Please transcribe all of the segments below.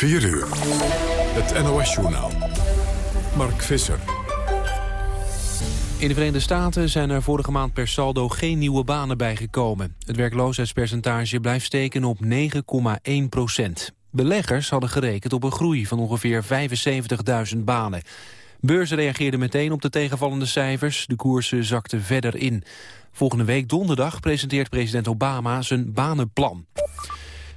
4 uur. Het NOS-journaal. Mark Visser. In de Verenigde Staten zijn er vorige maand per saldo geen nieuwe banen bijgekomen. Het werkloosheidspercentage blijft steken op 9,1 procent. Beleggers hadden gerekend op een groei van ongeveer 75.000 banen. Beurzen reageerden meteen op de tegenvallende cijfers. De koersen zakten verder in. Volgende week donderdag presenteert president Obama zijn banenplan.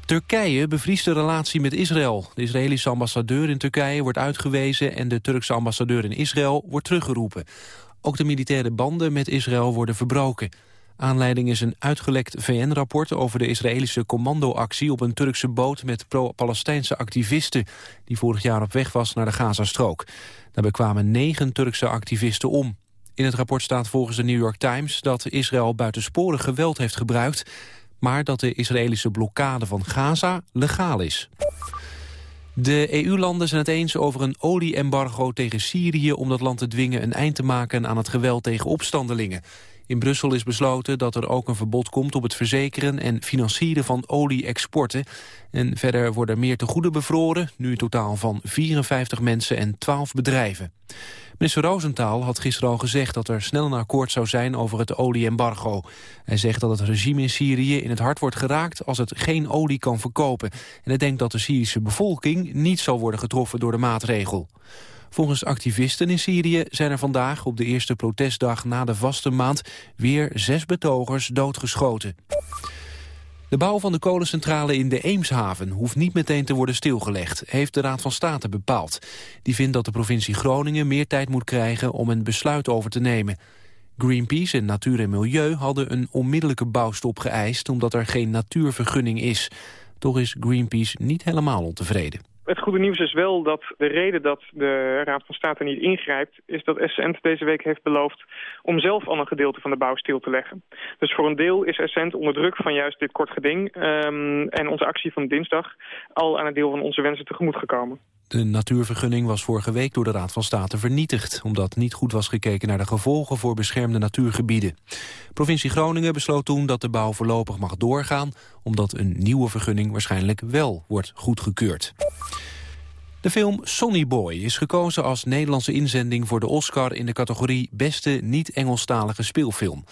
Turkije bevriest de relatie met Israël. De Israëlische ambassadeur in Turkije wordt uitgewezen... en de Turkse ambassadeur in Israël wordt teruggeroepen. Ook de militaire banden met Israël worden verbroken. Aanleiding is een uitgelekt VN-rapport over de Israëlische commandoactie op een Turkse boot met pro-Palestijnse activisten die vorig jaar op weg was naar de Gazastrook. Daarbij kwamen negen Turkse activisten om. In het rapport staat volgens de New York Times dat Israël buitensporig geweld heeft gebruikt, maar dat de Israëlische blokkade van Gaza legaal is. De EU-landen zijn het eens over een olie-embargo tegen Syrië... om dat land te dwingen een eind te maken aan het geweld tegen opstandelingen. In Brussel is besloten dat er ook een verbod komt op het verzekeren en financieren van olie-exporten. En verder worden meer tegoeden bevroren, nu in totaal van 54 mensen en 12 bedrijven. Minister Rosenthal had gisteren al gezegd dat er snel een akkoord zou zijn over het olie-embargo. Hij zegt dat het regime in Syrië in het hart wordt geraakt als het geen olie kan verkopen. En hij denkt dat de Syrische bevolking niet zal worden getroffen door de maatregel. Volgens activisten in Syrië zijn er vandaag op de eerste protestdag na de vaste maand weer zes betogers doodgeschoten. De bouw van de kolencentrale in de Eemshaven hoeft niet meteen te worden stilgelegd, heeft de Raad van State bepaald. Die vindt dat de provincie Groningen meer tijd moet krijgen om een besluit over te nemen. Greenpeace en Natuur en Milieu hadden een onmiddellijke bouwstop geëist omdat er geen natuurvergunning is. Toch is Greenpeace niet helemaal ontevreden. Het goede nieuws is wel dat de reden dat de Raad van State niet ingrijpt... is dat Essent deze week heeft beloofd om zelf al een gedeelte van de bouw stil te leggen. Dus voor een deel is Essent onder druk van juist dit kort geding... Um, en onze actie van dinsdag al aan een deel van onze wensen tegemoet gekomen. De natuurvergunning was vorige week door de Raad van State vernietigd... omdat niet goed was gekeken naar de gevolgen voor beschermde natuurgebieden. Provincie Groningen besloot toen dat de bouw voorlopig mag doorgaan... omdat een nieuwe vergunning waarschijnlijk wel wordt goedgekeurd. De film Sonny Boy is gekozen als Nederlandse inzending voor de Oscar in de categorie Beste niet-Engelstalige speelfilm.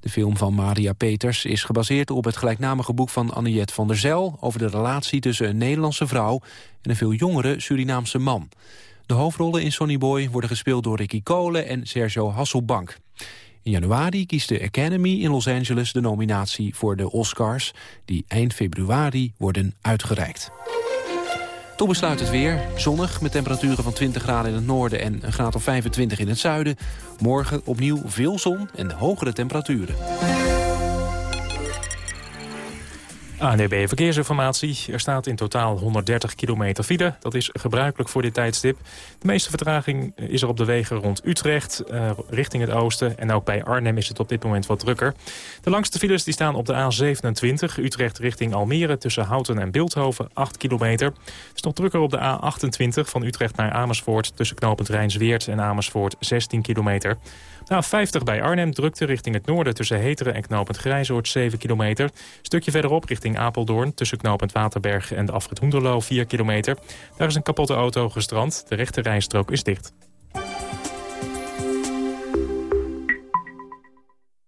De film van Maria Peters is gebaseerd op het gelijknamige boek van Anniette van der Zijl over de relatie tussen een Nederlandse vrouw en een veel jongere Surinaamse man. De hoofdrollen in Sonny Boy worden gespeeld door Ricky Cole en Sergio Hasselbank. In januari kiest de Academy in Los Angeles de nominatie voor de Oscars... die eind februari worden uitgereikt. Toen besluit het weer. Zonnig met temperaturen van 20 graden in het noorden en een graad of 25 in het zuiden. Morgen opnieuw veel zon en hogere temperaturen. ANDB Verkeersinformatie. Er staat in totaal 130 kilometer file. Dat is gebruikelijk voor dit tijdstip. De meeste vertraging is er op de wegen rond Utrecht, uh, richting het oosten. En ook bij Arnhem is het op dit moment wat drukker. De langste files die staan op de A27, Utrecht richting Almere... tussen Houten en Beeldhoven, 8 kilometer. Het is nog drukker op de A28 van Utrecht naar Amersfoort... tussen knooppunt Rijnsweert en Amersfoort, 16 kilometer. Nou, 50 bij Arnhem, drukte richting het noorden tussen Heteren en knooppunt Grijzoord 7 kilometer. Stukje verderop richting Apeldoorn tussen knooppunt Waterberg en de afrit Hoenderloo 4 kilometer. Daar is een kapotte auto gestrand, de rechte rijstrook is dicht.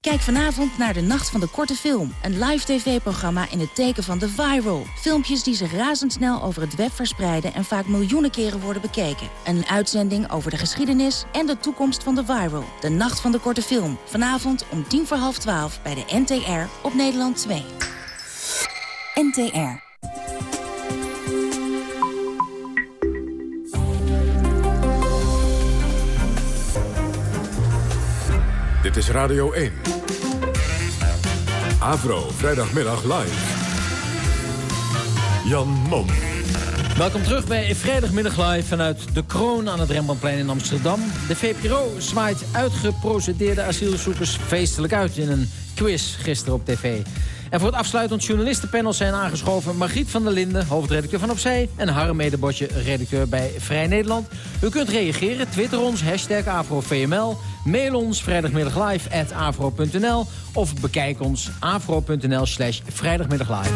Kijk vanavond naar de Nacht van de Korte Film. Een live tv-programma in het teken van de viral. Filmpjes die zich razendsnel over het web verspreiden... en vaak miljoenen keren worden bekeken. Een uitzending over de geschiedenis en de toekomst van de viral. De Nacht van de Korte Film. Vanavond om tien voor half twaalf bij de NTR op Nederland 2. NTR. Dit is Radio 1. Avro, vrijdagmiddag live. Jan Mom. Welkom terug bij Vrijdagmiddag Live vanuit De Kroon aan het Rembrandtplein in Amsterdam. De VPRO zwaait uitgeprocedeerde asielzoekers feestelijk uit in een quiz gisteren op tv. En voor het afsluitend journalistenpanel zijn aangeschoven... Margriet van der Linden, hoofdredacteur van Opzij... en Harre Medebotje, redacteur bij Vrij Nederland. U kunt reageren, twitter ons, hashtag AfroVML... mail ons vrijdagmiddaglive.afro.nl... of bekijk ons afro.nl slash vrijdagmiddaglive.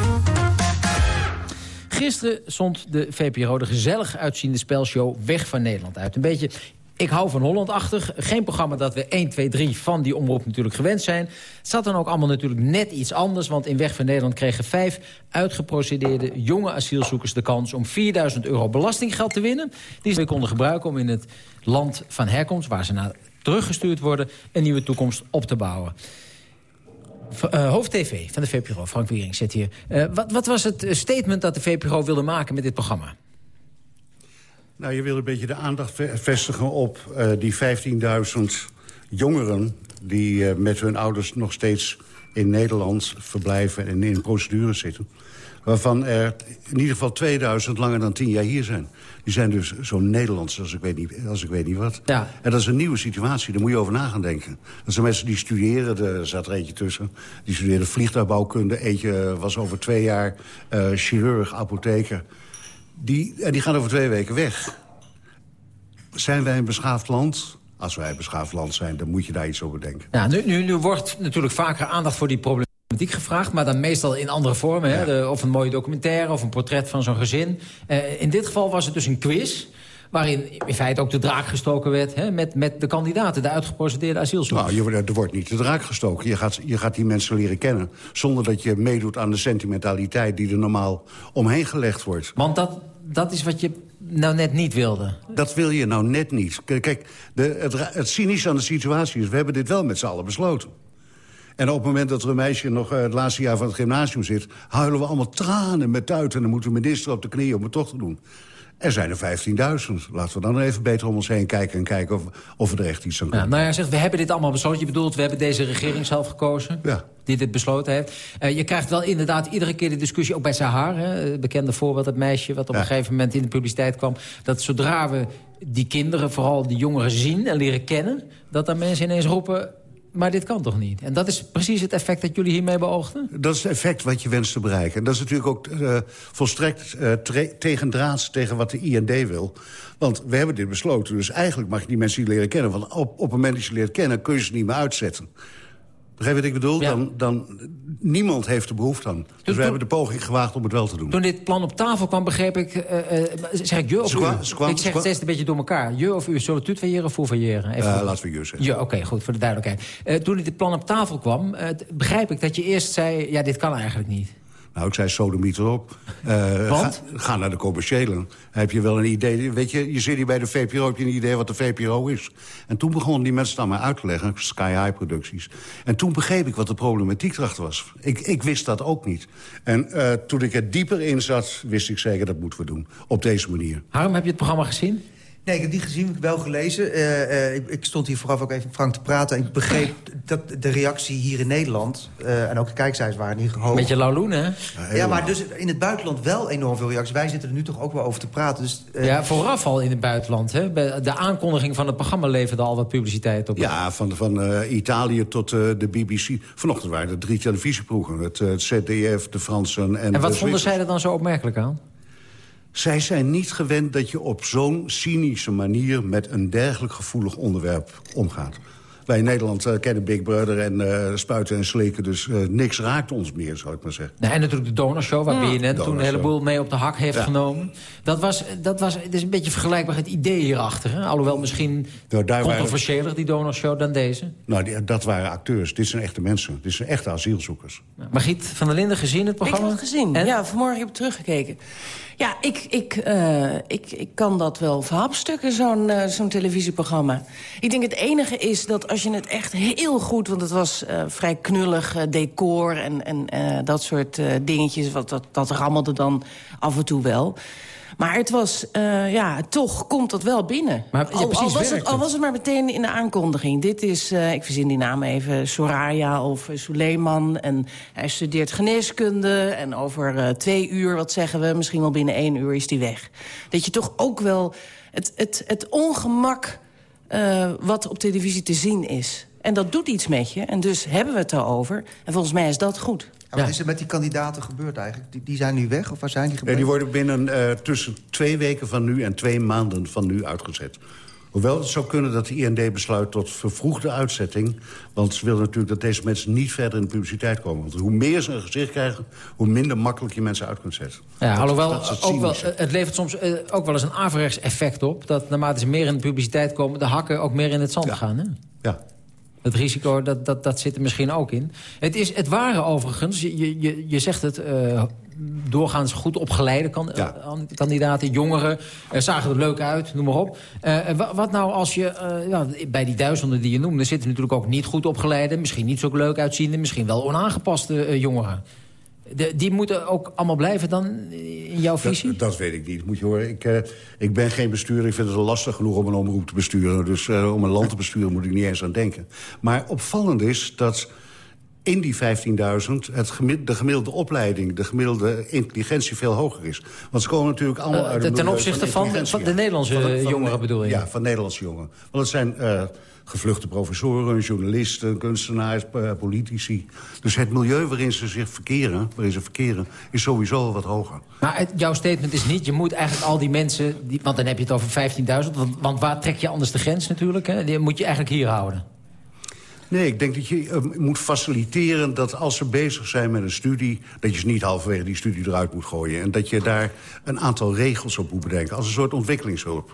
Gisteren stond de VPRO de gezellig uitziende spelshow Weg van Nederland uit. Een beetje ik hou van Hollandachtig. Geen programma dat we 1, 2, 3 van die omroep natuurlijk gewend zijn. Het zat dan ook allemaal natuurlijk net iets anders. Want in Weg van Nederland kregen vijf uitgeprocedeerde jonge asielzoekers de kans... om 4000 euro belastinggeld te winnen. Die ze konden gebruiken om in het land van herkomst... waar ze naar teruggestuurd worden, een nieuwe toekomst op te bouwen. Uh, hoofd TV van de VPRO, Frank Wiering zit hier. Uh, wat, wat was het statement dat de VPRO wilde maken met dit programma? Nou, je wil een beetje de aandacht vestigen op uh, die 15.000 jongeren... die uh, met hun ouders nog steeds in Nederland verblijven en in procedures zitten. Waarvan er in ieder geval 2000 langer dan 10 jaar hier zijn. Die zijn dus zo Nederlands als ik weet niet, als ik weet niet wat. Ja. En dat is een nieuwe situatie, daar moet je over na gaan denken. Dat zijn mensen die studeren, er zat er eentje tussen. Die studeerde vliegtuigbouwkunde. Eentje was over twee jaar uh, chirurg, apotheker. Die, en die gaan over twee weken weg. Zijn wij een beschaafd land? Als wij een beschaafd land zijn, dan moet je daar iets over denken. Ja, nu, nu, nu wordt natuurlijk vaker aandacht voor die problematiek gevraagd... maar dan meestal in andere vormen. Ja. Hè? De, of een mooie documentaire of een portret van zo'n gezin. Uh, in dit geval was het dus een quiz waarin in feite ook de draak gestoken werd... Hè, met, met de kandidaten, de uitgeprocedeerde asielzoekers. Nou, je, er wordt niet de draak gestoken. Je gaat, je gaat die mensen leren kennen... zonder dat je meedoet aan de sentimentaliteit... die er normaal omheen gelegd wordt. Want dat, dat is wat je nou net niet wilde. Dat wil je nou net niet. Kijk, de, het, het cynische aan de situatie is... we hebben dit wel met z'n allen besloten. En op het moment dat er een meisje nog uh, het laatste jaar van het gymnasium zit... huilen we allemaal tranen met tuiten... en dan moet de minister op de knieën om het toch te doen. Er zijn er 15.000. Laten we dan even beter om ons heen kijken... en kijken of, of we er echt iets aan kunnen. Ja, nou ja, zegt, we hebben dit allemaal besloten. Je bedoelt, we hebben deze regering zelf gekozen... Ja. die dit besloten heeft. Uh, je krijgt wel inderdaad iedere keer de discussie... ook bij Sahar, hè, het bekende voorbeeld, dat meisje... wat op ja. een gegeven moment in de publiciteit kwam... dat zodra we die kinderen, vooral die jongeren zien en leren kennen... dat dan mensen ineens roepen maar dit kan toch niet? En dat is precies het effect dat jullie hiermee beoogden? Dat is het effect wat je wenst te bereiken. En dat is natuurlijk ook uh, volstrekt uh, tegendraads tegen wat de IND wil. Want we hebben dit besloten. Dus eigenlijk mag je die mensen niet leren kennen. Want op, op het moment dat je leert kennen, kun je ze niet meer uitzetten. Begrijp je wat ik bedoel? Ja. Dan, dan, niemand heeft er behoefte aan. Dus, we hebben de poging gewaagd om het wel te doen. Toen dit plan op tafel kwam, begreep ik... Uh, uh, zeg ik je of u? Kwam, ik zeg het steeds een beetje door elkaar. Je of u, zullen het variëren of voor variëren? Uh, laten we je zeggen. Ja, oké, okay, goed, voor de duidelijkheid. toen dit plan op tafel kwam, begrijp ik dat je eerst zei... ja, dit kan eigenlijk niet. Nou, ik zei sodomiet erop. Uh, Want? Ga, ga, naar de commerciële. Heb je wel een idee... Weet je, je zit hier bij de VPRO, heb je een idee wat de VPRO is. En toen begonnen die mensen dan maar uit te leggen. Sky High Producties. En toen begreep ik wat de problematiek erachter was. Ik, ik wist dat ook niet. En uh, toen ik er dieper in zat, wist ik zeker dat moeten we doen. Op deze manier. Harm, heb je het programma gezien? Nee, ik heb die gezien, ik wel gelezen. Uh, uh, ik, ik, stond hier vooraf ook even Frank te praten. En ik begreep dat de reactie hier in Nederland... Uh, en ook de kijkcijfers waren niet hoog. Beetje lauloen, hè? Ja, maar dus in het buitenland wel enorm veel reacties. Wij zitten er nu toch ook wel over te praten. Dus, ja, vooraf al in het buitenland. Hè? De aankondiging van het programma leverde al wat publiciteit op. Ja, van, van Italië tot de BBC. Vanochtend waren er drie televisieploegen. Het, het ZDF, de Fransen en En wat vonden zij er dan zo opmerkelijk aan? Zij zijn niet gewend dat je op zo'n cynische manier... met een dergelijk gevoelig onderwerp omgaat. Wij in Nederland uh, kennen Big Brother en uh, spuiten en slikken... dus uh, niks raakt ons meer, zou ik maar zeggen. Nee, en natuurlijk de donorshow, waar ja. BNN toen een heleboel mee op de hak heeft ja. genomen. Dat was, dat was het is een beetje vergelijkbaar het idee hierachter. Hè? Alhoewel misschien nou, controversiëler, waren... die donorshow, dan deze. Nou, die, dat waren acteurs. Dit zijn echte mensen. Dit zijn echte asielzoekers. Nou, Margriet van der Linden, gezien het programma? Ik heb het gezien. En? Ja, vanmorgen heb ik teruggekeken. Ja, ik, ik, uh, ik, ik kan dat wel verhapstukken, zo'n uh, zo'n televisieprogramma. Ik denk het enige is dat als je het echt heel goed... want het was uh, vrij knullig decor en, en dat soort dingetjes... Wat, dat, dat rammelde dan af en toe wel... Maar het was, uh, ja, toch komt dat wel binnen. Maar, ja, al, was het, al was het maar meteen in de aankondiging. Dit is, uh, ik verzin die naam even, Soraya of Suleiman. En hij studeert geneeskunde. En over uh, twee uur, wat zeggen we, misschien wel binnen één uur is hij weg. Dat je toch ook wel het, het, het ongemak uh, wat op televisie te zien is... En dat doet iets met je. En dus hebben we het erover. En volgens mij is dat goed. Ja, wat is er met die kandidaten gebeurd eigenlijk? Die, die zijn nu weg of waar zijn die Nee, gebleven? die worden binnen uh, tussen twee weken van nu en twee maanden van nu uitgezet. Hoewel het zou kunnen dat de IND besluit tot vervroegde uitzetting. Want ze willen natuurlijk dat deze mensen niet verder in de publiciteit komen. Want hoe meer ze een gezicht krijgen, hoe minder makkelijk je mensen uit kunt zetten. Ja, dat, alhoewel, dat het, ook wel, cynische. het levert soms uh, ook wel eens een averechts effect op. Dat naarmate ze meer in de publiciteit komen... de hakken ook meer in het zand Ja. gaan. Hè? Ja. Het risico, dat, dat, dat zit er misschien ook in. Het, is, het waren overigens, je, je, je zegt het... Uh, doorgaans goed opgeleide kan, Ja. kandidaten, jongeren, uh, zagen er leuk uit, noem maar op. Uh, wa- wat nou als je, ja, bij die duizenden die je noemde... zitten natuurlijk ook niet goed opgeleide, misschien niet zo leuk uitziende... misschien wel onaangepaste jongeren. De, die moeten ook allemaal blijven dan in jouw visie? Dat, dat weet ik niet, moet je horen. Ik, uh, ik ben geen bestuurder, ik vind het lastig genoeg om een omroep te besturen. Dus uh, om een land te besturen moet ik niet eens aan denken. Maar opvallend is dat in die 15.000 het de gemiddelde opleiding... de gemiddelde intelligentie veel hoger is. Want ze komen natuurlijk allemaal Uh, uit ten een milieu opzichte van, de. Nederlandse Van- van- jongeren bedoel je? Ja, van Nederlandse jongeren. Want het zijn uh, gevluchte professoren, journalisten, kunstenaars, uh, politici. Dus het milieu waarin ze zich verkeren, waarin ze verkeren, is sowieso wat hoger. Maar het, jouw statement is niet, je moet eigenlijk al die mensen... Die, want dan heb je het over 15.000, want, want waar trek je anders de grens natuurlijk? Hè? Die moet je eigenlijk hier houden. Nee, ik denk dat je uh, moet faciliteren dat als ze bezig zijn met een studie... dat je ze niet halverwege die studie eruit moet gooien. En dat je daar een aantal regels op moet bedenken. Als een soort ontwikkelingshulp.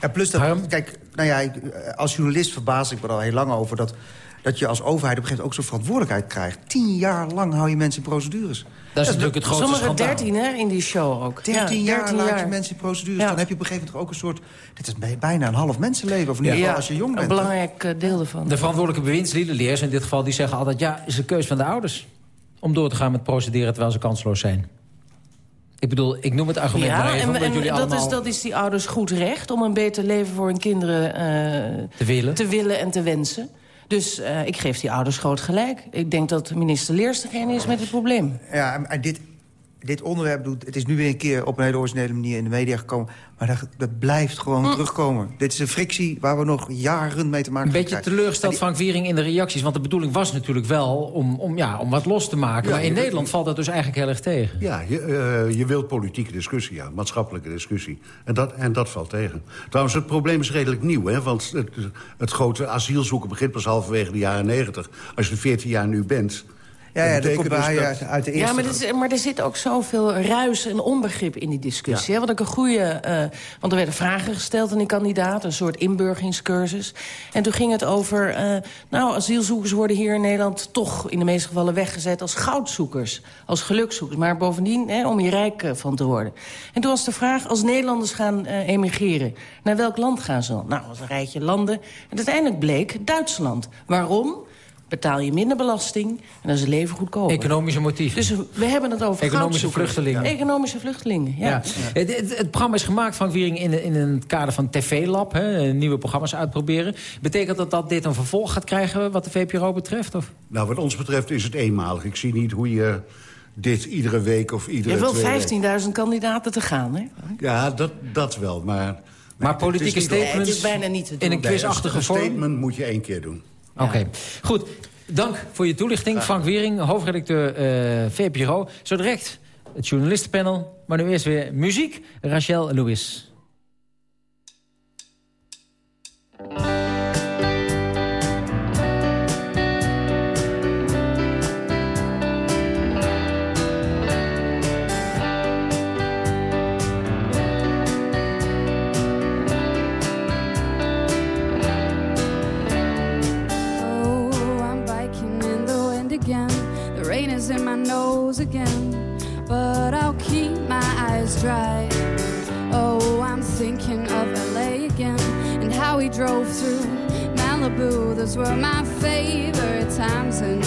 Ja, plus dat, kijk, nou ja, ik, als journalist verbaas ik me er al heel lang over... dat, dat je als overheid op een gegeven moment ook zo'n verantwoordelijkheid krijgt. Tien jaar lang hou je mensen in procedures. Dat is natuurlijk het grootste Sommige schandaal. 13 hè, in die show ook. 13 ja, jaar 13 laat je mensen in procedures. Ja. Dan heb je op een gegeven moment ook een soort... Dit is bij- bijna een half mensenleven. Of in ieder Ja, geval als je jong een bent. belangrijk eh, deel ervan. De verantwoordelijke bewindslieden, leers in dit geval, die zeggen altijd... ja, is een keus van de ouders om door te gaan met procederen terwijl ze kansloos zijn. Ik bedoel, ik noem het argument maar Ja, even, en, omdat en jullie dat, allemaal is, dat is die ouders goed recht... om een beter leven voor hun kinderen eh, te willen. te willen en te wensen. Dus eh, ik geef die ouders groot gelijk. Ik denk dat minister Leers degene is met het probleem. Ja, en- dit, dit onderwerp, doet, het is nu weer een keer op een hele originele manier in de media gekomen. Maar dat, dat blijft gewoon Mm. terugkomen. Dit is een frictie waar we nog jaren mee te maken Een gaan beetje teleurgesteld die- Frank Wiering in de reacties. Want de bedoeling was natuurlijk wel om, om, ja, om wat los te maken. Ja, maar in je- Nederland valt dat dus eigenlijk heel erg tegen. Ja, je, uh, je wilt politieke discussie, ja, maatschappelijke discussie. En dat, en dat valt tegen. Trouwens, het probleem is redelijk nieuw, hè? Want het, het grote asielzoeken begint pas halverwege de jaren negentig. Als je 14 jaar nu bent... Ja, ja dat betekent komt bij dus uit, dat- uit de eerste... Ja, maar, er is- maar er zit ook zoveel ruis en onbegrip in die discussie. Ja. Hè? Wat ik een goede... eh, want er werden vragen gesteld aan die kandidaat, een soort inburgingscursus. En toen ging het over... eh, nou, asielzoekers worden hier in Nederland toch in de meeste gevallen weggezet... als goudzoekers, als gelukzoekers. Maar bovendien hè, om hier rijk eh, van te worden. En toen was de vraag, als Nederlanders gaan eh, emigreren... naar welk land gaan ze dan? Nou, dat was een rijtje landen. En uiteindelijk bleek Duitsland. Waarom? Betaal je minder belasting en dan is het leven goedkoper. Economische motieven. Dus we hebben het over Economische vluchtelingen. Economische vluchtelingen, ja. Ja. Het, het, het programma is gemaakt, Frank Wiering, in, in het kader van TV-lab. hè, Nieuwe programma's uitproberen. Betekent dat dat dit een vervolg gaat krijgen wat de VPRO betreft? Of? Nou, wat ons betreft is het eenmalig. Ik zie niet hoe je dit iedere week of Je iedere hebt twee weken- wel 15.000 kandidaten te gaan, hè? Ja, dat, dat wel, maar... Maar politieke niet- Nee, het statements is bijna niet te doen. in een Nee, quizachtige een vorm? statement moet je één keer doen. Oké, goed. Dank voor je toelichting. Frank Wiering, hoofdredacteur eh, VPRO. Zo direct het journalistenpanel. Maar nu eerst weer muziek. Rachel Lewis. Again, but I'll keep my eyes dry. Oh, I'm thinking of LA again and how we drove through Malibu. Those were my favorite times, and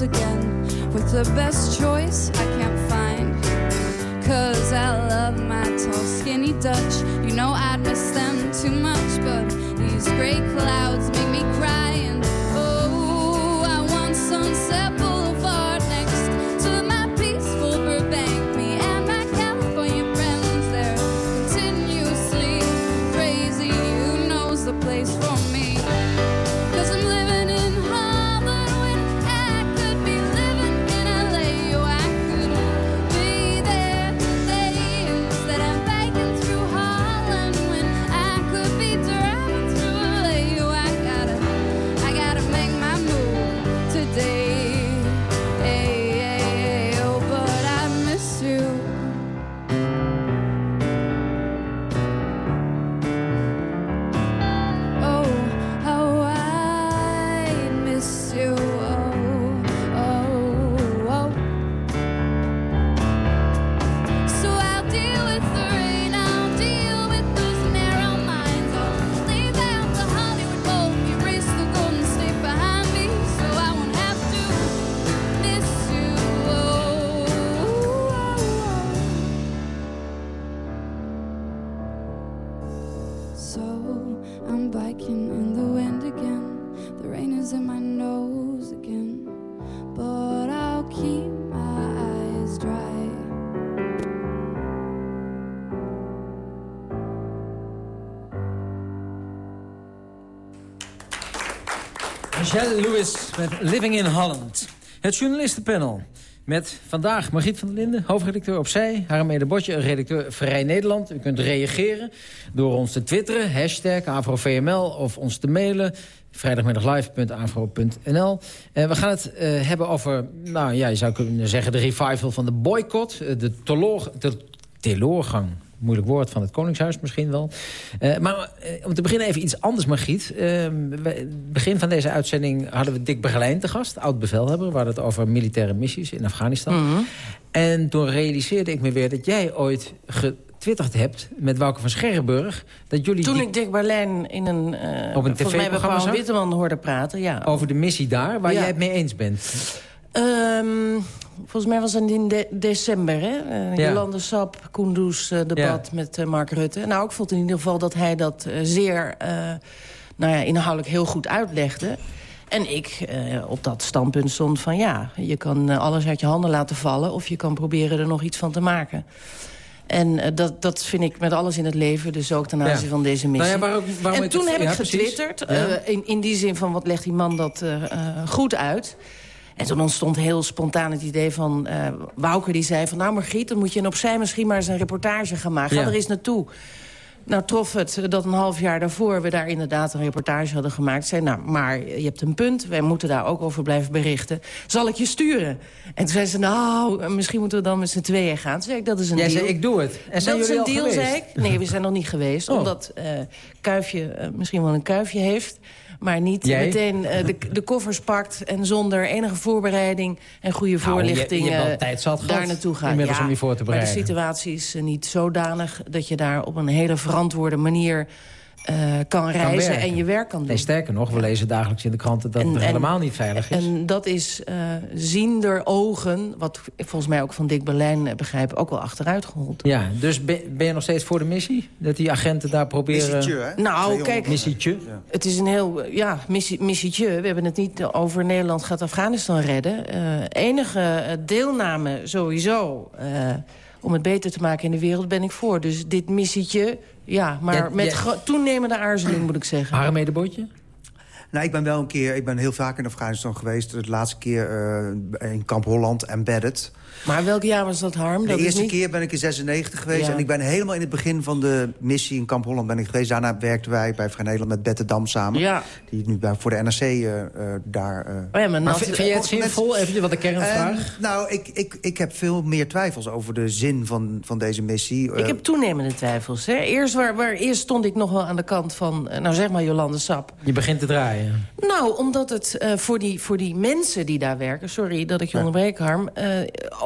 again. With the best choice Michelle Lewis met Living in Holland. Het journalistenpanel. Met vandaag Margriet van der Linden, hoofdredacteur Opzij. Harmede Botje, redacteur Vrij Nederland. U kunt reageren door ons te twitteren, hashtag AfroVML... of ons te mailen, vrijdagmiddaglive.afro.nl. Uh, we gaan het uh, hebben over, nou ja, je zou kunnen zeggen... de revival van de boycott, uh, de teloor, de moeilijk woord van het Koningshuis misschien wel. Uh, maar uh, om te beginnen even iets anders, Margriet. Uh, begin van deze uitzending hadden we Dick Berlijn te gast, oud-bevelhebber. We hadden het over militaire missies in Afghanistan. Mhm. Mm -hmm. En toen realiseerde ik me weer dat jij ooit getwitterd hebt met Wouke van Scherrenburg... Dat jullie Toen ik Dick Berlijn in een, uh, Op een volgens mij bij TV-programma Paul? Witteman hoorde praten. Ja. over de missie daar, waar Ja. jij het mee eens bent. Ehm, volgens mij was het in de- december, hè? Eh, Ja. Jolande Sap, Koendoes eh, debat met eh, Mark Rutte. Nou, ik vond in ieder geval dat hij dat zeer nou ja, inhoudelijk heel goed uitlegde. En ik op dat standpunt stond van ja, je kan alles uit je handen laten vallen... of je kan proberen er nog iets van te maken. En dat, dat vind ik met alles in het leven, dus ook ten aanzien Ja. van deze missie. Nou ja, waarom en toen het- heb ja, ik getwitterd, in, in die zin van wat legt die man dat goed uit... En toen ontstond heel spontaan het idee van eh Wouker die zei van... nou Margriet, dan moet je in opzij misschien maar eens een reportage gaan maken. Ga Ja. er eens naartoe. Nou trof het dat een half jaar daarvoor we daar inderdaad een reportage hadden gemaakt. Zei, nou, maar je hebt een punt, wij moeten daar ook over blijven berichten. Zal ik je sturen? En toen zei ze, nou, misschien moeten we dan met z'n tweeën gaan. Toen zei ik, dat is een Jij deal. zei, ik doe het. En zijn dat is een al deal, geweest? zei ik. Nee, we zijn nog niet geweest. Oh. Omdat eh, Kuifje eh, misschien wel een kuifje heeft... maar niet Jij? meteen eh, de, de koffers pakt... en zonder enige voorbereiding en goede Nou, voorlichting... je tijd zat daar naartoe gaat. inmiddels om je voor te Maar de bereiden. situatie is eh, niet zodanig... dat je daar op een hele verantwoorde manier eh, kan reizen en je werk kan doen. Nee, sterker nog, we lezen dagelijks in de kranten dat En- het en- helemaal niet veilig is. En dat is eh ziender ogen, wat ik volgens mij ook van Dick Berlijn eh, begrijp... ook wel achteruit gehold. Ja, dus ben, ben je nog steeds voor de missie? Dat die agenten daar proberen... Missietje, hè? Nou, kijk, Missietje? Het is een heel, ja, missie, missietje. We hebben het niet over Nederland gaat Afghanistan redden. Eh, enige deelname sowieso eh, om het beter te maken in de wereld ben ik voor. Dus dit missietje, ja, maar Ja, met ja. toenemende aarzeling moet ik zeggen. Harmee de Botje? Nou, ik ben wel een keer, ik ben heel vaak in Afghanistan geweest. De laatste keer eh, in kamp Holland, embedded. Maar welk jaar was dat, Harm? De dat is eerste niet... keer ben ik in 96 geweest. Ja. En ik ben helemaal in het begin van de missie in kamp Holland ben ik geweest. Daarna werkten wij bij Vrij Nederland met Bette Dam samen. Ja. Die nu bij, voor de NRC eh, eh, daar... eh, Oh ja, maar Maar vind, vind jij het zinvol? Even wat de kernvraag. Ehm, nou, ik, ik, ik heb veel meer twijfels over de zin van, van deze missie. ik heb toenemende twijfels. Hè. Eerst, waar, waar, eerst stond ik nog wel aan de kant van, nou zeg maar Jolande Sap. Je begint te draaien. Nou, omdat het eh, voor, die, voor die mensen die daar werken... sorry dat ik je onderbreek, Harm...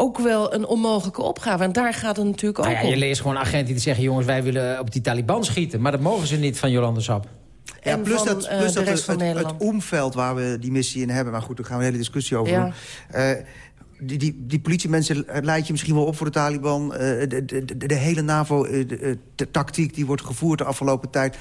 ook wel een onmogelijke opgave. En daar gaat het natuurlijk ook Nou ja, je leest gewoon agenten die zeggen... jongens, wij willen op die Taliban schieten. Maar dat mogen ze niet van Jolande Sap. Ja, en plus van dat, eh, plus dat het, van het, omveld waar we die missie in hebben... maar goed, daar gaan we een hele discussie over Ja. doen. Eh, die, die, die politiemensen leid je misschien wel op voor de Taliban. Eh, de, de, de, de hele NAVO-tactiek die wordt gevoerd de afgelopen tijd...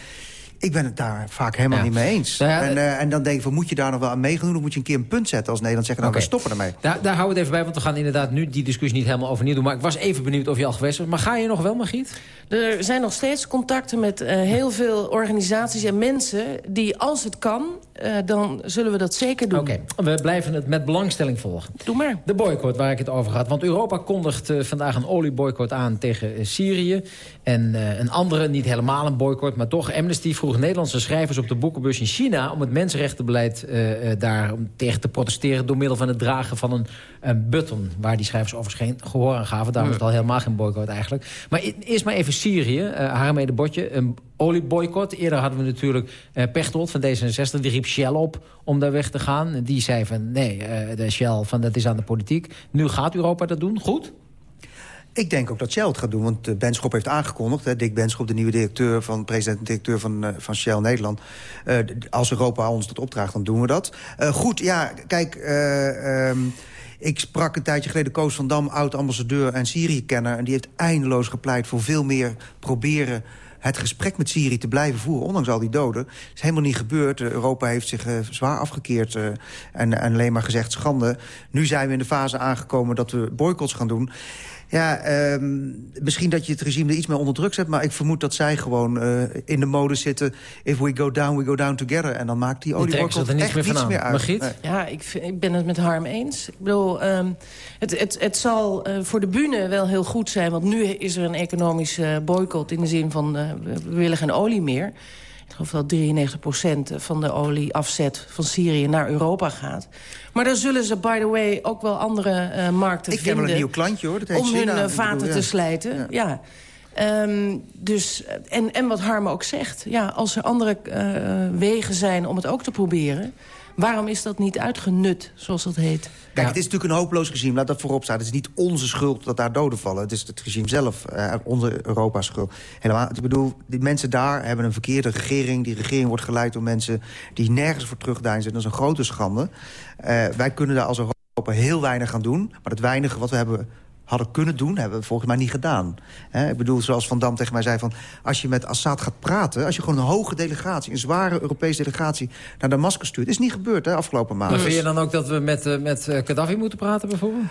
Ik ben het daar vaak helemaal Ja. niet mee eens. Ja, en, eh, en dan denk ik, van, moet je daar nog wel aan meegaan doen... of moet je een keer een punt zetten als Nederland zeggen... nou, Oké. we stoppen ermee. Daar, daar houden we het even bij, want we gaan inderdaad nu die discussie niet helemaal overnieuw doen. Maar ik was even benieuwd of je al geweest was. Maar ga je nog wel, Margriet? Er zijn nog steeds contacten met eh, heel veel organisaties en mensen... die als het kan, eh, dan zullen we dat zeker doen. Oké, we blijven het met belangstelling volgen. Doe maar. De boycott waar ik het over had. Want Europa kondigt eh, vandaag een olieboycott aan tegen eh, Syrië. En eh, een andere, niet helemaal een boycott, maar toch. Amnesty vroeg Nederlandse schrijvers op de boekenbus in China... om het mensenrechtenbeleid eh, eh, daar om tegen te protesteren... door middel van het dragen van een, een button... waar die schrijvers overigens geen gehoor aan gaven. Daarom is het al helemaal geen boycott eigenlijk. Maar eerst maar even Syrië. Uh, Harmede Botje, een olieboycott. Eerder hadden we natuurlijk uh, Pechtold van D66. Die riep Shell op om daar weg te gaan. Die zei van nee, uh, de Shell van, dat is aan de politiek. Nu gaat Europa dat doen. Goed? Ik denk ook dat Shell het gaat doen, want uh, Benschop heeft aangekondigd... Hè, Dick Benschop, de nieuwe directeur van, president-directeur van, uh, van Shell Nederland... Uh, als Europa ons dat opdraagt, dan doen we dat. goed, ja, kijk... Um, ik sprak een tijdje geleden Koos van Dam, oud-ambassadeur en Syrië-kenner... en die heeft eindeloos gepleit voor veel meer proberen het gesprek met Syrië te blijven voeren, ondanks al die doden. Is helemaal niet gebeurd. Europa heeft zich zwaar afgekeerd en, en alleen maar gezegd schande. Nu zijn we in de fase aangekomen dat we boycotts gaan doen. Ja, um, misschien dat je het regime er iets meer onder druk zet... maar ik vermoed dat zij gewoon uh, in de mode zitten... if we go down, we go down together. En dan maakt die olieboycott echt niets meer, niets meer uit. Nee. Ja, ik, vind, ik ben het met Harm eens. Ik bedoel, um, het, het, het zal uh, voor de bühne wel heel goed zijn... want nu is er een economische boycott in de zin van... Uh, we willen geen olie meer. Ik geloof dat 93% van de olieafzet van Syrië naar Europa gaat. Maar dan zullen ze, by the way, ook wel andere uh, markten ik vinden... Ik ken wel een nieuw klantje, hoor. Dat heet om China. hun uh, vaten bedoel, ja. te slijten, ja. ja. Um, dus, en, en wat Harme ook zegt, ja, als er andere uh, wegen zijn om het ook te proberen... waarom is dat niet uitgenut, zoals dat heet? Kijk, ja. het is natuurlijk een hopeloos regime, laat dat voorop staan. Het is niet onze schuld dat daar doden vallen. Het is het regime zelf, uh, onze Europa's schuld. Helemaal, ik bedoel, die mensen daar hebben een verkeerde regering. Die regering wordt geleid door mensen die nergens voor terugdeinzen. Dat is een grote schande. Uh, wij kunnen daar als Europa heel weinig aan doen. Maar het weinige wat we hebben hadden kunnen doen, hebben we volgens mij niet gedaan. He, ik bedoel, zoals Van Dam tegen mij zei... Van, als je met Assad gaat praten... als je gewoon een hoge delegatie, een zware Europese delegatie... naar Damascus stuurt, is niet gebeurd hè, afgelopen maand. Maar vind je dan ook dat we met, uh, met uh, Gaddafi moeten praten bijvoorbeeld?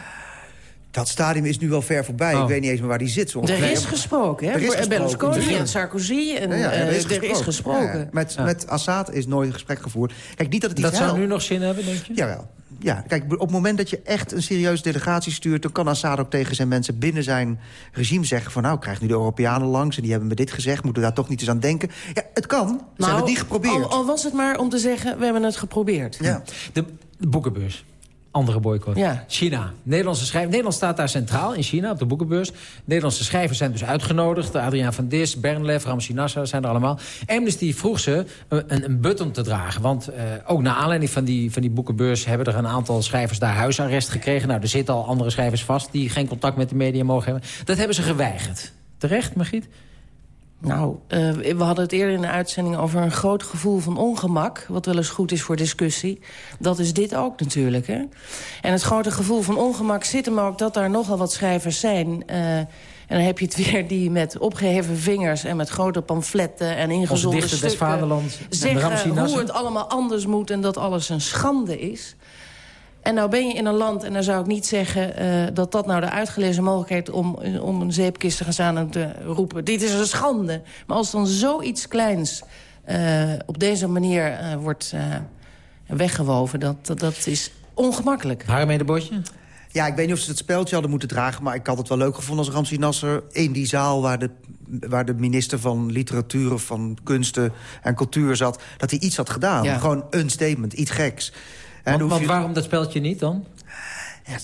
Dat stadium is nu wel ver voorbij. Oh. Ik weet niet eens meer waar die zit. Zo er is gesproken, hè? Er is gesproken. Berlusconi en Sarkozy. En, ja, ja, er is gesproken. Er is gesproken. Ja, met, met Assad is nooit een gesprek gevoerd. Kijk, niet dat het dat iets zou nu nog zin hebben, denk je? Jawel. Ja, kijk, op het moment dat je echt een serieuze delegatie stuurt... dan kan Assad ook tegen zijn mensen binnen zijn regime zeggen... van nou, krijg nu de Europeanen langs en die hebben me dit gezegd... moeten we daar toch niet eens aan denken. Ja, het kan. Ze nou, hebben het niet geprobeerd. Al, al was het maar om te zeggen, we hebben het geprobeerd. Ja. De, de boekenbeurs. Andere boycott. Ja. China. Nederlandse. Nederland staat daar centraal in China op de boekenbeurs. Nederlandse schrijvers zijn dus uitgenodigd. Adriaan van Dis, Bernlef, Ramsi Nasser zijn er allemaal. Amnesty vroeg ze een, een button te dragen. Want uh, ook naar aanleiding van die, van die boekenbeurs... hebben er een aantal schrijvers daar huisarrest gekregen. Nou, er zitten al andere schrijvers vast... die geen contact met de media mogen hebben. Dat hebben ze geweigerd. Terecht, Margriet? Nou, uh, we hadden het eerder in de uitzending over een groot gevoel van ongemak... wat wel eens goed is voor discussie. Dat is dit ook natuurlijk, hè? En het grote gevoel van ongemak zit hem ook dat daar nogal wat schrijvers zijn... Uh, en dan heb je het weer die met opgeheven vingers... en met grote pamfletten en ingezonde stukken... des Vaderlands zeggen hoe het allemaal anders moet... en dat alles een schande is... En nou ben je in een land, en dan zou ik niet zeggen... Uh, dat dat nou de uitgelezen mogelijkheid om, om een zeepkist te gaan staan en te roepen... dit is een schande. Maar als dan zoiets kleins uh, op deze manier uh, wordt weggewoven... Dat, dat, dat is ongemakkelijk. Harmee de Bosje? Ja, ik weet niet of ze het speeltje hadden moeten dragen... maar ik had het wel leuk gevonden als Ramsi Nasser in die zaal... waar de, waar de minister van literatuur of van kunsten en cultuur zat... dat hij iets had gedaan. Ja. Gewoon een statement, iets geks. Want, want waarom dat speeltje niet dan?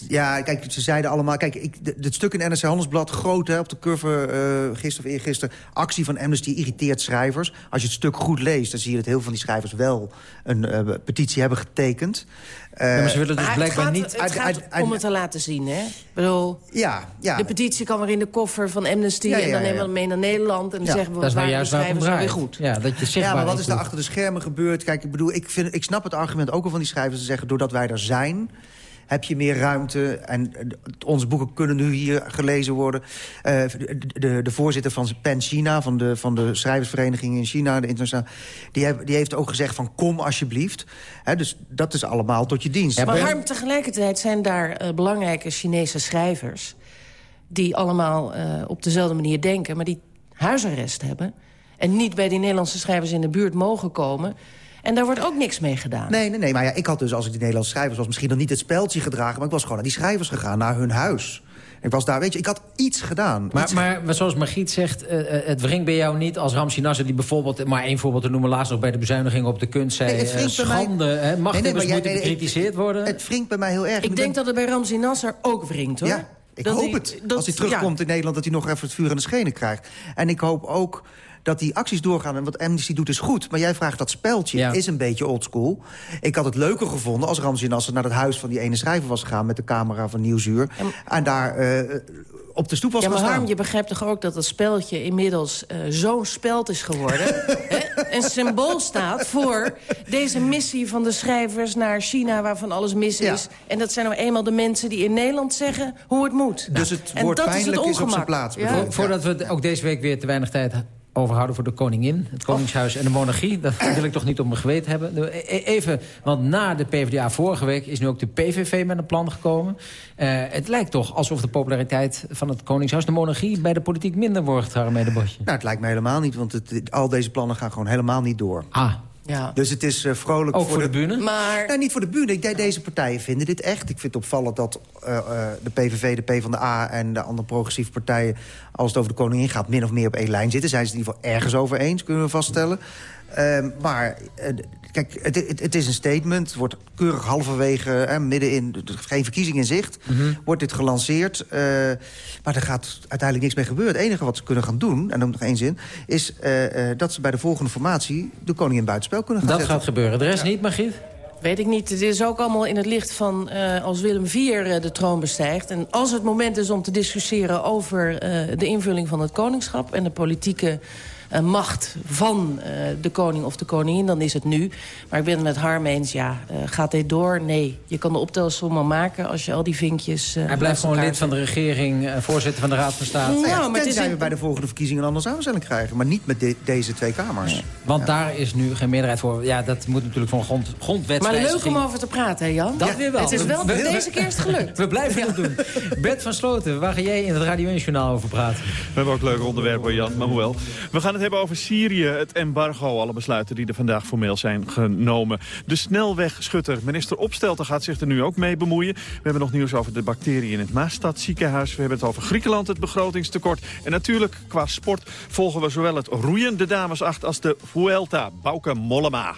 Ja, kijk, ze zeiden allemaal... Kijk, ik, het stuk in NRC Handelsblad, groot hè, op de cover uh, gisteren of eergisteren... actie van Amnesty irriteert schrijvers. Als je het stuk goed leest, dan zie je dat heel veel van die schrijvers... wel een uh, petitie hebben getekend. Uh, ja, maar ze willen dus blijkbaar het gaat, niet... Het gaat uit, uit, om het te laten zien, hè? Ik bedoel, ja, ja. de petitie kan weer in de koffer van Amnesty... Ja, ja, en dan nemen we hem mee naar Nederland... en dan zeggen we, dat is nou waar juist de schrijvers waar weer goed. Ja, dat je ja, maar wat is er achter de schermen gebeurd? Kijk, ik bedoel, ik, vind, ik snap het argument ook al van die schrijvers... te zeggen, doordat wij er zijn heb je meer ruimte. En onze boeken kunnen nu hier gelezen worden. Uh, de, de, de, voorzitter van PEN China, van de, van de schrijversvereniging in China... De internationale, die, heb, die heeft ook gezegd van kom alsjeblieft. He, dus dat is allemaal tot je dienst. Ja, maar Harm, tegelijkertijd zijn daar uh, belangrijke Chinese schrijvers... die allemaal uh, op dezelfde manier denken, maar die huisarrest hebben... en niet bij die Nederlandse schrijvers in de buurt mogen komen... En daar wordt ook niks mee gedaan. Nee, nee, nee. Maar ja, ik had dus, als ik die Nederlandse schrijvers was... misschien nog niet het speldje gedragen... maar ik was gewoon naar die schrijvers gegaan, naar hun huis. Ik was daar, weet je, ik had iets gedaan. Maar, iets... maar, maar zoals Margriet zegt, uh, het wringt bij jou niet als Ramsi Nasser... die bijvoorbeeld, maar één voorbeeld te noemen... laatst nog bij de bezuiniging op de kunst zei... Nee, het uh, schande, mij... hè, nee, nee, moeten nee, bekritiseerd worden. Het wringt bij mij heel erg. Ik, ik denk ben... dat het bij Ramsi Nasser ook wringt, hoor. Ja, ik dat hoop het. Dat, als hij terugkomt ja. in Nederland... dat hij nog even het vuur aan de schenen krijgt. En ik hoop ook dat die acties doorgaan. En wat Amnesty doet is goed. Maar jij vraagt dat speltje ja. is een beetje oldschool. Ik had het leuker gevonden als Ramzi Nasser naar het huis van die ene schrijver was gegaan... met de camera van Nieuwsuur. En, en daar uh, op de stoep was ja, maar Harm, je begrijpt toch ook dat dat speltje inmiddels uh, zo'n speld is geworden... een symbool staat voor deze missie van de schrijvers naar China... waarvan alles mis is. Ja. En dat zijn nou eenmaal de mensen die in Nederland zeggen hoe het moet. Dus het woord dat pijnlijk is, het is op zijn plaats. Ja. Voordat we ook deze week weer te weinig tijd overhouden voor de koningin, het koningshuis en de monarchie. Dat wil ik toch niet op mijn geweten hebben. Even, want na de PvdA vorige week is nu ook de PVV met een plan gekomen. Uh, het lijkt toch alsof de populariteit van het koningshuis, de monarchie... bij de politiek minder wordt, Harmede Bosje. Nou, het lijkt me helemaal niet, want het, al deze plannen gaan gewoon helemaal niet door. Ah, ja. Dus het is uh, vrolijk Ook voor, voor de, de bühne? Maar... Nee, niet voor de bühne. Ik denk, deze partijen vinden dit echt. Ik vind het opvallend dat uh, uh, de PVV, de PvdA en de andere progressieve partijen... als het over de koningin gaat, min of meer op één lijn zitten. Zijn ze het in ieder geval ergens over eens, kunnen we vaststellen. Uh, maar kijk, het, het, het, is een statement. Het wordt keurig halverwege, midden in... geen verkiezing in zicht. Mhm. Mm -hmm. Wordt dit gelanceerd. maar er gaat uiteindelijk niks mee gebeuren. Het enige wat ze kunnen gaan doen, en dan nog één zin... is dat ze bij de volgende formatie de koningin buitenspel kunnen gaan dat zetten. gaat gebeuren. De rest ja. niet, Margriet? Weet ik niet. Het is ook allemaal in het licht van uh, als Willem IV uh, de troon bestijgt. En als het moment is om te discussiëren over uh, de invulling van het koningschap... en de politieke uh, macht van uh, de koning of de koningin, dan is het nu. Maar ik ben het met Harm eens, ja, uh, gaat dit door? Nee, je kan de optelsom al maken als je al die vinkjes... Hij blijft gewoon lid van de regering, voorzitter van de Raad van State. Nou, ja, maar tenzij we bij de volgende verkiezingen een andere samenstelling krijgen. Maar niet met de, deze twee kamers. Nee. Want ja. daar is nu geen meerderheid voor. Ja, dat moet natuurlijk van grond, grondwetswijziging. Maar leuk om over te praten, hè Jan? Dat ja, weer wel. Het is wel we, deze keer is het gelukt. We blijven het doen. Bert van Sloten, waar ga jij in het Radio 1 Journaal over praten? We hebben ook leuke onderwerpen, Jan, maar hoewel. We gaan het hebben over Syrië, het embargo, alle besluiten die er vandaag formeel zijn genomen. De snelwegschutter, minister Opstelten gaat zich er nu ook mee bemoeien. We hebben nog nieuws over de bacteriën in het Maastad ziekenhuis. We hebben het over Griekenland, het begrotingstekort. En natuurlijk, qua sport, volgen we zowel het roeien, de dames 8, als de Vuelta, Bauke Mollema.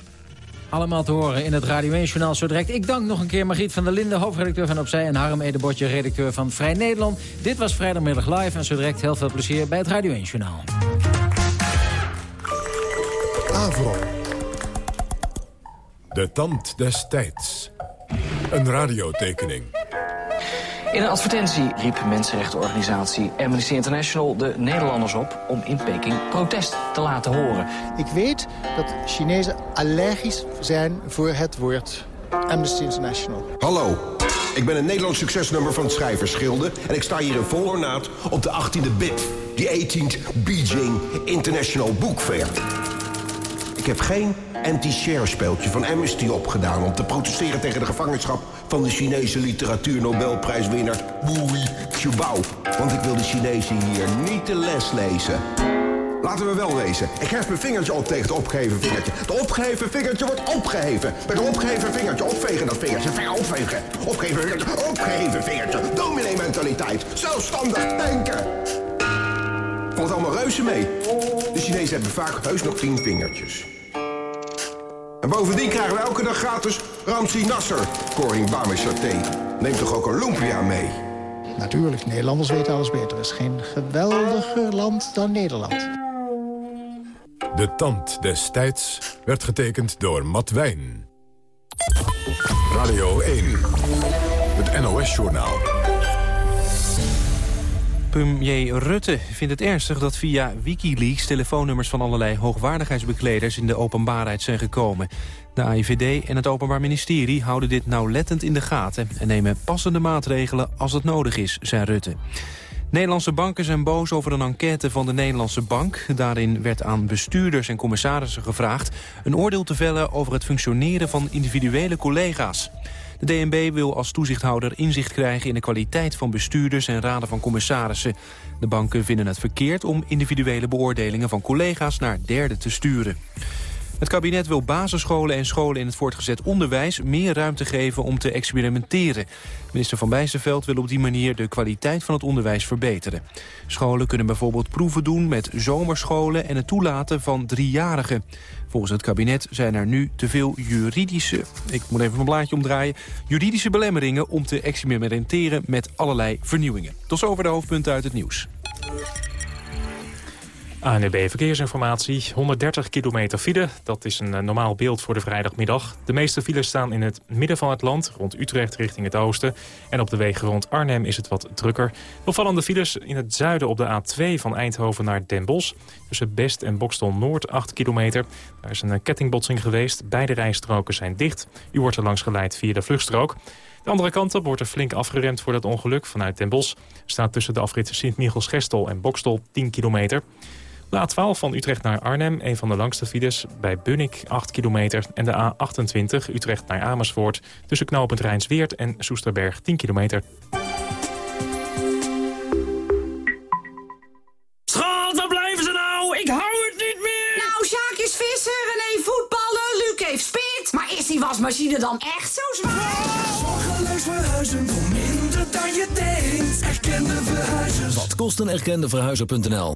Allemaal te horen in het Radio 1 Journaal zo direct. Ik dank nog een keer Margriet van der Linden, hoofdredacteur van Opzij... en Harm Edebotje, redacteur van Vrij Nederland. Dit was vrijdagmiddag live en zo direct heel veel plezier bij het Radio 1 Journaal. Avro. De tand des tijds. Een radiotekening. In een advertentie riep mensenrechtenorganisatie Amnesty International de Nederlanders op om in Peking protest te laten horen. Ik weet dat Chinezen allergisch zijn voor het woord Amnesty International. Hallo, ik ben een Nederlands succesnummer van schrijversschilden... en ik sta hier in vol ornaat op de 18e BIF, die 18th Beijing International Book Fair. Ik heb geen anti-share speeltje van Amnesty opgedaan... om te protesteren tegen de gevangenschap van de Chinese literatuur-Nobelprijswinnaar Wu Qiubao. Want ik wil de Chinezen hier niet de les lezen. Laten we wel wezen. Ik hef mijn vingertje op tegen het opgeheven vingertje. Het opgeheven vingertje wordt opgeheven. Met een opgeheven vingertje opvegen dat vingertje. Vinger opvegen. Opgeheven vingertje. Opgeheven vingertje. Dominee mentaliteit. Zelfstandig denken. Valt allemaal reuze mee. De Chinezen hebben vaak heus nog tien vingertjes. En bovendien krijgen we elke dag gratis Ramsi Nasser, koring Bami Saté. Neem toch ook een lumpia mee? Natuurlijk, Nederlanders weten alles beter. Er is geen geweldiger land dan Nederland. De tand des tijds werd getekend door Matt Wijn. Radio 1, het NOS-journaal. Premier Rutte vindt het ernstig dat via Wikileaks... telefoonnummers van allerlei hoogwaardigheidsbekleders in de openbaarheid zijn gekomen. De AIVD en het Openbaar Ministerie houden dit nauwlettend in de gaten... en nemen passende maatregelen als het nodig is, zei Rutte. Nederlandse banken zijn boos over een enquête van de Nederlandse Bank. Daarin werd aan bestuurders en commissarissen gevraagd... een oordeel te vellen over het functioneren van individuele collega's. De DNB wil als toezichthouder inzicht krijgen in de kwaliteit van bestuurders en raden van commissarissen. De banken vinden het verkeerd om individuele beoordelingen van collega's naar derden te sturen. Het kabinet wil basisscholen en scholen in het voortgezet onderwijs... meer ruimte geven om te experimenteren. Minister Van Bijsterveld wil op die manier de kwaliteit van het onderwijs verbeteren. Scholen kunnen bijvoorbeeld proeven doen met zomerscholen... en het toelaten van driejarigen. Volgens het kabinet zijn er nu te veel juridische... ik moet even mijn blaadje omdraaien... juridische belemmeringen om te experimenteren met allerlei vernieuwingen. Tot zover de hoofdpunten uit het nieuws. ANB Verkeersinformatie, 130 kilometer file. Dat is een eh, normaal beeld voor de vrijdagmiddag. De meeste files staan in het midden van het land, rond Utrecht richting het oosten. En op de wegen rond Arnhem is het wat drukker. Opvallende files in het zuiden op de A2 van Eindhoven naar Den Bosch. Tussen Best en Bokstel Noord, 8 kilometer. Daar is een eh, kettingbotsing geweest. Beide rijstroken zijn dicht. U wordt er langs geleid via de vluchtstrook. De andere kant op wordt er flink afgeremd voor dat ongeluk. Vanuit Den Bosch staat tussen de afritten Sint-Michels-Gestel en Bokstel 10 kilometer. De A12 van Utrecht naar Arnhem, een van de langste files. Bij Bunnik 8 kilometer. En de A28 Utrecht naar Amersfoort. Tussen knooppunt Rijnsweert en Soesterberg 10 kilometer. Schat, waar blijven ze nou? Ik hou het niet meer! Nou, Sjaak is visser, René voetballen, Luc heeft spit. Maar is die wasmachine dan echt zo zwaar? Zorgeloos verhuizen voor minder dan je denkt. Erkende verhuizers. Wat kost een erkende verhuizer.nl?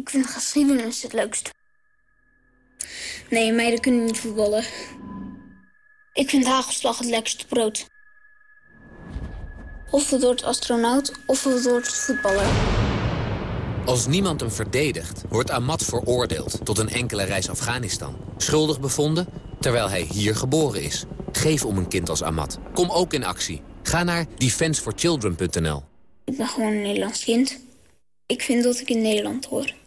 Ik vind geschiedenis het leukst. Nee, meiden kunnen niet voetballen. Ik vind hagelslag het lekkerste brood. Of het wordt astronaut, of het wordt voetballer. Als niemand hem verdedigt, wordt Ahmad veroordeeld tot een enkele reis Afghanistan. Schuldig bevonden, terwijl hij hier geboren is. Geef om een kind als Ahmad. Kom ook in actie. Ga naar defenseforchildren.nl. Ik ben gewoon een Nederlands kind. Ik vind dat ik in Nederland hoor.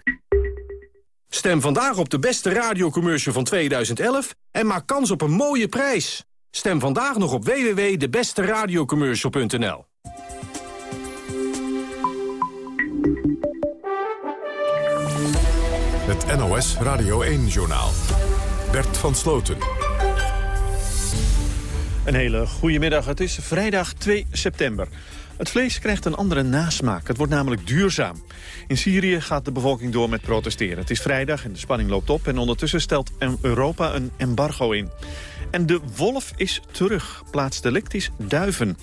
Stem vandaag op de beste radiocommercial van 2011 en maak kans op een mooie prijs. Stem vandaag nog op www.debesteradiocommercial.nl Het NOS Radio 1-journaal. Bert van Sloten. Een hele goede middag. Het is vrijdag 2 september. Het vlees krijgt een andere nasmaak. Het wordt namelijk duurzaam. In Syrië gaat de bevolking door met protesteren. Het is vrijdag en de spanning loopt op. En ondertussen stelt Europa een embargo in. En de wolf is terug. Plaatsdelictisch duiven.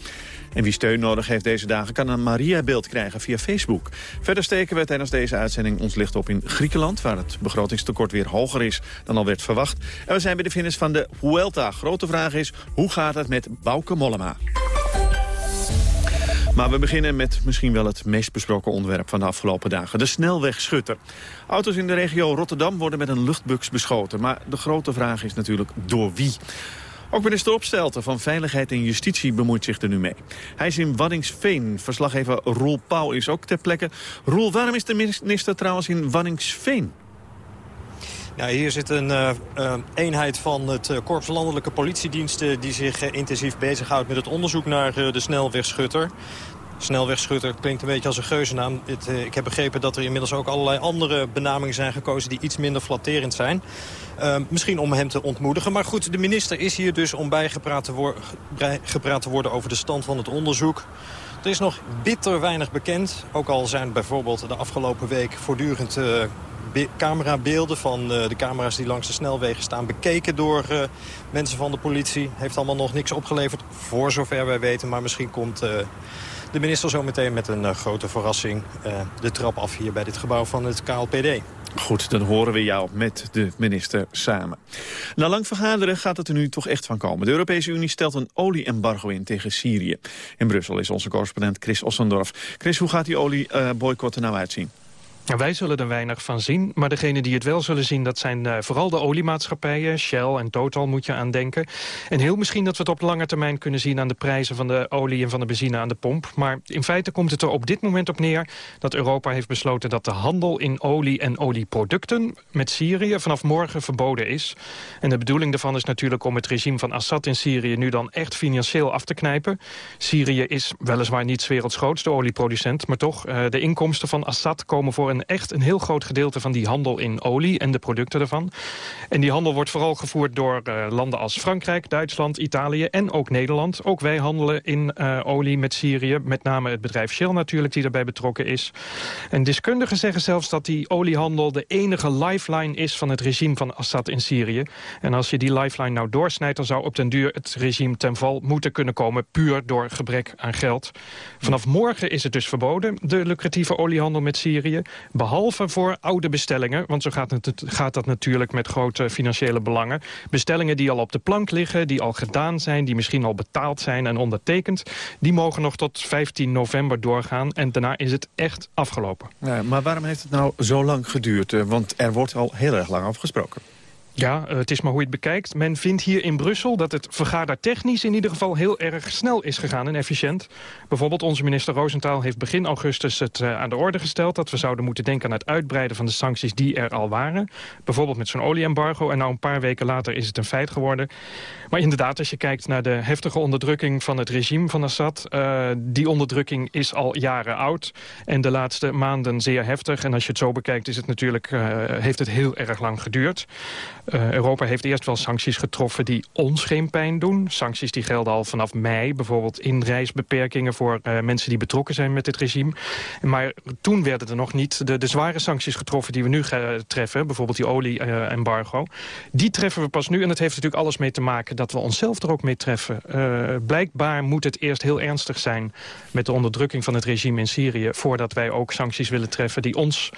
En wie steun nodig heeft deze dagen kan een Maria-beeld krijgen via Facebook. Verder steken we tijdens deze uitzending ons licht op in Griekenland... waar het begrotingstekort weer hoger is dan al werd verwacht. En we zijn bij de finish van de Vuelta. Grote vraag is, hoe gaat het met Bauke Mollema? Maar we beginnen met misschien wel het meest besproken onderwerp van de afgelopen dagen. De snelwegschutter. Auto's in de regio Rotterdam worden met een luchtbux beschoten. Maar de grote vraag is natuurlijk door wie? Ook minister Opstelten van Veiligheid en Justitie bemoeit zich er nu mee. Hij is in Waddingsveen. Verslaggever Roel Pauw is ook ter plekke. Roel, waarom is de minister trouwens in Waddingsveen? Ja, hier zit een uh, uh, eenheid van het uh, Korps Landelijke Politiediensten... die zich intensief bezighoudt met het onderzoek naar de snelwegschutter. Snelwegschutter klinkt een beetje als een geuzennaam. Het, ik heb begrepen dat er inmiddels ook allerlei andere benamingen zijn gekozen... die iets minder flatterend zijn. Misschien om hem te ontmoedigen. Maar goed, de minister is hier dus om bijgepraat te, te worden over de stand van het onderzoek. Er is nog bitter weinig bekend. Ook al zijn bijvoorbeeld de afgelopen week voortdurend camerabeelden van uh, de camera's die langs de snelwegen staan bekeken door uh, mensen van de politie. Heeft allemaal nog niks opgeleverd, voor zover wij weten. Maar misschien komt uh, de minister zo meteen met een grote verrassing de trap af hier bij dit gebouw van het KLPD. Goed, dan horen we jou met de minister samen. Na lang vergaderen gaat het er nu toch echt van komen. De Europese Unie stelt een olieembargo in tegen Syrië. In Brussel is onze correspondent Chris Ossendorf. Chris, hoe gaat die olieboycott er nou uitzien? Wij zullen er weinig van zien, maar degenen die het wel zullen zien... dat zijn uh, vooral de oliemaatschappijen, Shell en Total moet je aan denken. En heel misschien dat we het op lange termijn kunnen zien... aan de prijzen van de olie en van de benzine aan de pomp. Maar in feite komt het er op dit moment op neer... dat Europa heeft besloten dat de handel in olie en olieproducten... met Syrië vanaf morgen verboden is. En de bedoeling daarvan is natuurlijk om het regime van Assad in Syrië... nu dan echt financieel af te knijpen. Syrië is weliswaar niet werelds grootste olieproducent... maar toch, uh, de inkomsten van Assad komen voor een echt een heel groot gedeelte van die handel in olie en de producten ervan. En die handel wordt vooral gevoerd door uh, landen als Frankrijk, Duitsland, Italië en ook Nederland. Ook wij handelen in uh, olie met Syrië, met name het bedrijf Shell natuurlijk die daarbij betrokken is. En deskundigen zeggen zelfs dat die oliehandel de enige lifeline is van het regime van Assad in Syrië. En als je die lifeline nou doorsnijdt, dan zou op den duur het regime ten val moeten kunnen komen, puur door gebrek aan geld. Vanaf morgen is het dus verboden, de lucratieve oliehandel met Syrië. Behalve voor oude bestellingen, want zo gaat, het, gaat dat natuurlijk met grote financiële belangen. Bestellingen die al op de plank liggen, die al gedaan zijn, die misschien al betaald zijn en ondertekend. Die mogen nog tot 15 november doorgaan en daarna is het echt afgelopen. Ja, maar waarom heeft het nou zo lang geduurd? Eh, want er wordt al heel erg lang afgesproken. Ja, eh, het is maar hoe je het bekijkt. Men vindt hier in Brussel dat het vergadertechnisch in ieder geval heel erg snel is gegaan en efficiënt. Bijvoorbeeld onze minister Roosentaal heeft begin augustus het uh, aan de orde gesteld... dat we zouden moeten denken aan het uitbreiden van de sancties die er al waren. Bijvoorbeeld met zo'n olieembargo. En nou een paar weken later is het een feit geworden. Maar inderdaad, als je kijkt naar de heftige onderdrukking van het regime van Assad... Uh, die onderdrukking is al jaren oud. En de laatste maanden zeer heftig. En als je het zo bekijkt, is het natuurlijk, heeft het heel erg lang geduurd. Uh, Europa heeft eerst wel sancties getroffen die ons geen pijn doen. Sancties die gelden al vanaf mei. Bijvoorbeeld inreisbeperkingen voor uh, mensen die betrokken zijn met dit regime. Maar toen werden er nog niet de, de zware sancties getroffen die we nu treffen. Bijvoorbeeld die olie-embargo. die treffen we pas nu. En dat heeft natuurlijk alles mee te maken dat we onszelf er ook mee treffen. Uh, blijkbaar moet het eerst heel ernstig zijn met de onderdrukking van het regime in Syrië... voordat wij ook sancties willen treffen die ons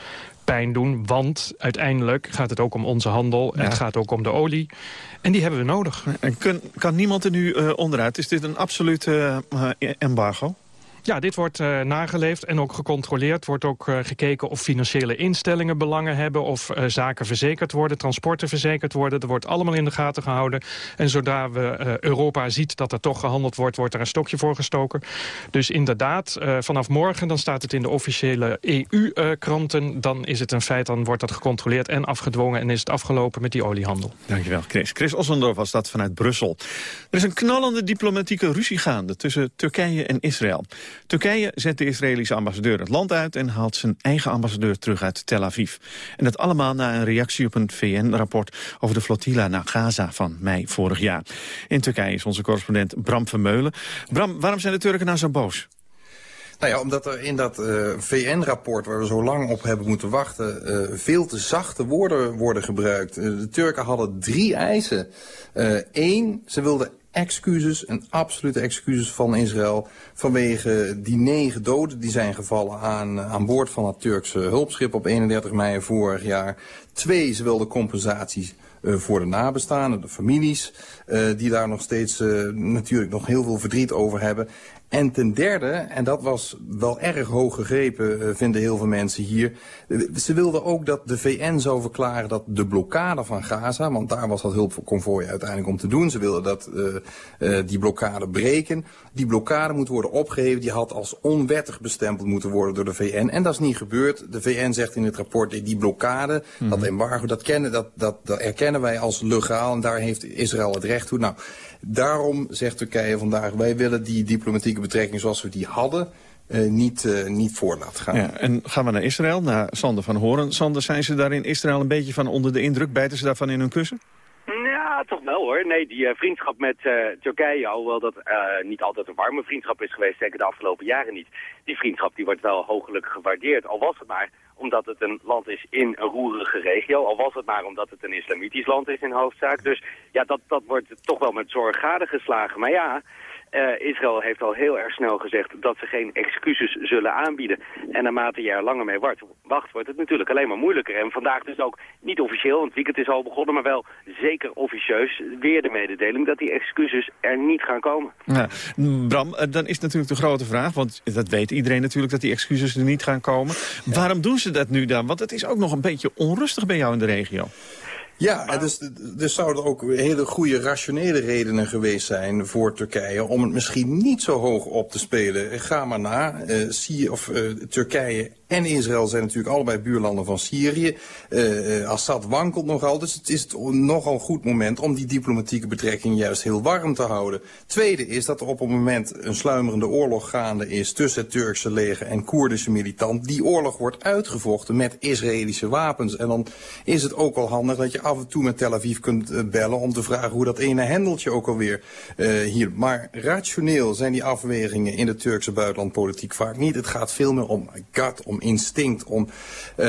pijn doen. Want uiteindelijk gaat het ook om onze handel. Ja. Het gaat ook om de olie. En die hebben we nodig. En kun, kan niemand er nu uh, onderuit? Is dit een absoluut uh, embargo? Ja, dit wordt uh, nageleefd en ook gecontroleerd. wordt ook uh, gekeken of financiële instellingen belangen hebben... of uh, zaken verzekerd worden, transporten verzekerd worden. Er wordt allemaal in de gaten gehouden. En zodra we Europa ziet dat er toch gehandeld wordt... wordt er een stokje voor gestoken. Dus inderdaad, vanaf morgen dan staat het in de officiële EU-kranten. Dan is het een feit, dan wordt dat gecontroleerd en afgedwongen... en is het afgelopen met die oliehandel. Dankjewel, Chris. Chris Ossendorf was dat vanuit Brussel. Er is een knallende diplomatieke ruzie gaande tussen Turkije en Israël. Turkije zet de Israëlische ambassadeur het land uit... en haalt zijn eigen ambassadeur terug uit Tel Aviv. En dat allemaal na een reactie op een VN-rapport... over de flotilla naar Gaza van mei vorig jaar. In Turkije is onze correspondent Bram Vermeulen. Bram, waarom zijn de Turken nou zo boos? Nou ja, omdat er in dat uh, VN-rapport waar we zo lang op hebben moeten wachten... Uh, veel te zachte woorden worden gebruikt. Uh, de Turken hadden drie eisen. Eén, ze wilden excuses, en absolute excuses van Israël... vanwege die negen doden die zijn gevallen aan, aan boord van het Turkse hulpschip op 31 mei vorig jaar. Twee, ze wilden compensaties uh, voor de nabestaanden, de families... Uh, die daar nog steeds uh, natuurlijk nog heel veel verdriet over hebben. En ten derde, en dat was wel erg hoog gegrepen, uh, vinden heel veel mensen hier... ze wilden ook dat de VN zou verklaren dat de blokkade van Gaza... want daar was dat hulpconvooi uiteindelijk om te doen... ze wilden dat uh, uh, die blokkade breken. Die blokkade moet worden opgeheven. Die had als onwettig bestempeld moeten worden door de VN. En dat is niet gebeurd. De VN zegt in het rapport, die blokkade, mm -hmm. dat embargo... Dat, kennen, dat, dat, dat erkennen wij als legaal en daar heeft Israël het recht toe. Nou, daarom zegt Turkije vandaag, wij willen die diplomatieke betrekkingen zoals we die hadden uh, niet, uh, niet voor laat gaan. Ja, en gaan we naar Israël, naar Sander van Horen. Sander, zijn ze daar in Israël een beetje van onder de indruk? Bijten ze daarvan in hun kussen? Ja, toch wel hoor. Nee, die uh, vriendschap met Turkije, alhoewel dat niet altijd een warme vriendschap is geweest, zeker de afgelopen jaren niet. Die vriendschap die wordt wel hoogelijk gewaardeerd, al was het maar omdat het een land is in een roerige regio. Al was het maar omdat het een islamitisch land is in hoofdzaak. Dus ja, dat, dat wordt toch wel met zorg gadegeslagen. Maar ja, uh, Israël heeft al heel erg snel gezegd dat ze geen excuses zullen aanbieden. En naarmate je er langer mee wacht, wacht, wordt het natuurlijk alleen maar moeilijker. En vandaag dus ook niet officieel, want het weekend is al begonnen, maar wel zeker officieus weer de mededeling dat die excuses er niet gaan komen. Ja, Bram, eh, dan is natuurlijk de grote vraag, want dat weet iedereen natuurlijk dat die excuses er niet gaan komen. Waarom doen ze dat nu dan? Want het is ook nog een beetje onrustig bij jou in de regio. Ja, dus, dus zouden ook hele goede rationele redenen geweest zijn voor Turkije om het misschien niet zo hoog op te spelen. Ga maar na, uh, zie, of uh, Turkije en Israël zijn natuurlijk allebei buurlanden van Syrië. Uh, Assad wankelt nogal, dus het is nogal een goed moment om die diplomatieke betrekking juist heel warm te houden. Tweede is dat er op het moment een sluimerende oorlog gaande is tussen het Turkse leger en Koerdische militant. Die oorlog wordt uitgevochten met Israëlische wapens. En dan is het ook wel handig dat je af en toe met Tel Aviv kunt uh, bellen om te vragen hoe dat ene hendeltje ook alweer uh, hier. Maar rationeel zijn die afwegingen in de Turkse buitenlandpolitiek vaak niet. Het gaat veel meer om gut, om instinct, om uh,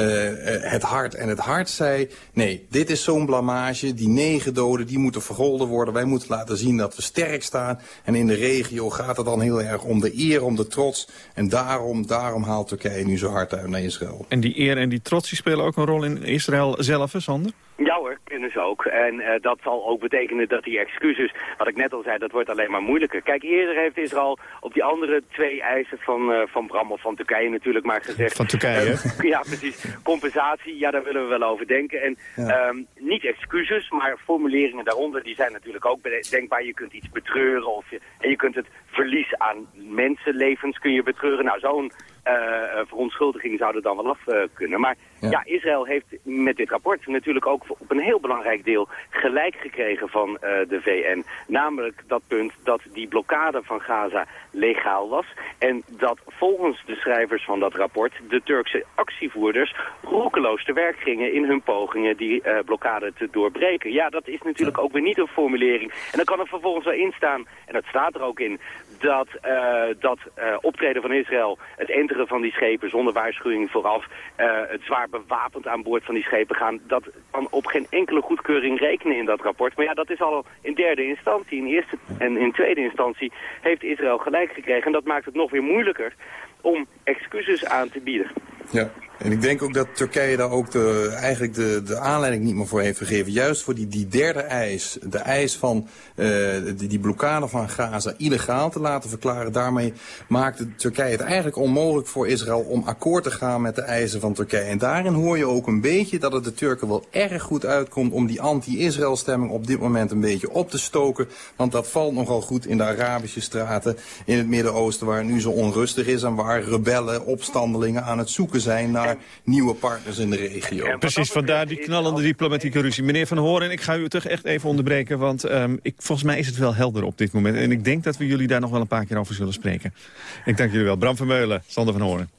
het hart. En het hart zei, nee, dit is zo'n blamage. Die negen doden, die moeten vergolden worden. Wij moeten laten zien dat we sterk staan. En in de regio gaat het dan heel erg om de eer, om de trots. En daarom, daarom haalt Turkije nu zo hard uit naar Israël. En die eer en die trots die spelen ook een rol in Israël zelf, hè, Sander? Ja kunnen ze ook. En uh, dat zal ook betekenen dat die excuses, wat ik net al zei, dat wordt alleen maar moeilijker. Kijk, eerder heeft Israël op die andere twee eisen van, uh, van Bram of van Turkije natuurlijk maar gezegd... Van Turkije, uh, Ja, precies. Compensatie, ja, daar willen we wel over denken. En ja. um, niet excuses, maar formuleringen daaronder, die zijn natuurlijk ook denkbaar. Je kunt iets betreuren of je, en je kunt het verlies aan mensenlevens kun je betreuren. Nou, zo'n uh, verontschuldiging zou er dan wel af uh, kunnen. Maar ja. ja. Israël heeft met dit rapport natuurlijk ook op een heel belangrijk deel gelijk gekregen van de VN. Namelijk dat punt dat die blokkade van Gaza legaal was. En dat volgens de schrijvers van dat rapport de Turkse actievoerders roekeloos te werk gingen in hun pogingen die uh, blokkade te doorbreken. Ja, dat is natuurlijk ook weer niet een formulering. En dan kan er vervolgens wel in staan, en dat staat er ook in, dat uh, dat uh, optreden van Israël, het van die schepen zonder waarschuwing vooraf, uh, het zwaar bewapend aan boord van die schepen gaan, dat kan op geen enkele goedkeuring rekenen in dat rapport. Maar ja, dat is al in derde instantie. In eerste en in tweede instantie heeft Israël gelijk gekregen en dat maakt het nog weer moeilijker om excuses aan te bieden. Ja. En ik denk ook dat Turkije daar ook de, eigenlijk de, de aanleiding niet meer voor heeft gegeven. Juist voor die, die derde eis, de eis van uh, die, die blokkade van Gaza illegaal te laten verklaren. Daarmee maakte Turkije het eigenlijk onmogelijk voor Israël om akkoord te gaan met de eisen van Turkije. En daarin hoor je ook een beetje dat het de Turken wel erg goed uitkomt om die anti-Israël stemming op dit moment een beetje op te stoken. Want dat valt nogal goed in de Arabische straten in het Midden-Oosten waar het nu zo onrustig is en waar rebellen, opstandelingen aan het zoeken zijn naar nieuwe partners in de regio. Ja, precies, vandaar die knallende diplomatieke ruzie. Meneer Van Horen, ik ga u toch echt even onderbreken... want um, ik, volgens mij is het wel helder op dit moment. En ik denk dat we jullie daar nog wel een paar keer over zullen spreken. Ik dank jullie wel. Bram van Meulen, Sander van Horen.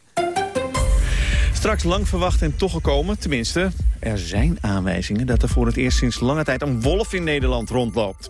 Straks lang verwacht en toch gekomen, tenminste, er zijn aanwijzingen... dat er voor het eerst sinds lange tijd een wolf in Nederland rondloopt.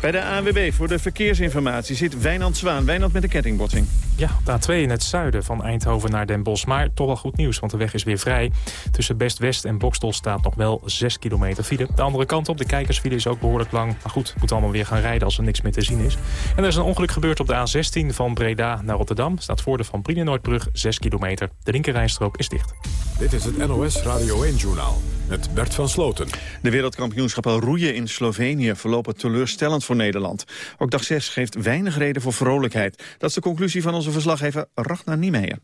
Bij de ANWB voor de verkeersinformatie zit Wijnand Zwaan. Wijnand met de kettingbotsing. Ja, de A2 in het zuiden van Eindhoven naar Den Bosch. Maar toch wel goed nieuws, want de weg is weer vrij. Tussen Best-West en Bokstel staat nog wel 6 kilometer file. De andere kant op, de kijkersfile is ook behoorlijk lang. Maar goed, moet allemaal weer gaan rijden als er niks meer te zien is. En er is een ongeluk gebeurd op de A16 van Breda naar Rotterdam. Staat voor de Van Brienenoordbrug 6 kilometer. De linkerrijstrook is dicht. Dit is het NOS Radio 1-journaal met Bert van Sloten. De wereldkampioenschappen roeien in Slovenië verlopen teleurstellend voor Nederland. Ook dag 6 geeft weinig reden voor vrolijkheid. Dat is de conclusie van onze verslaggever Ragnar Niemeyer.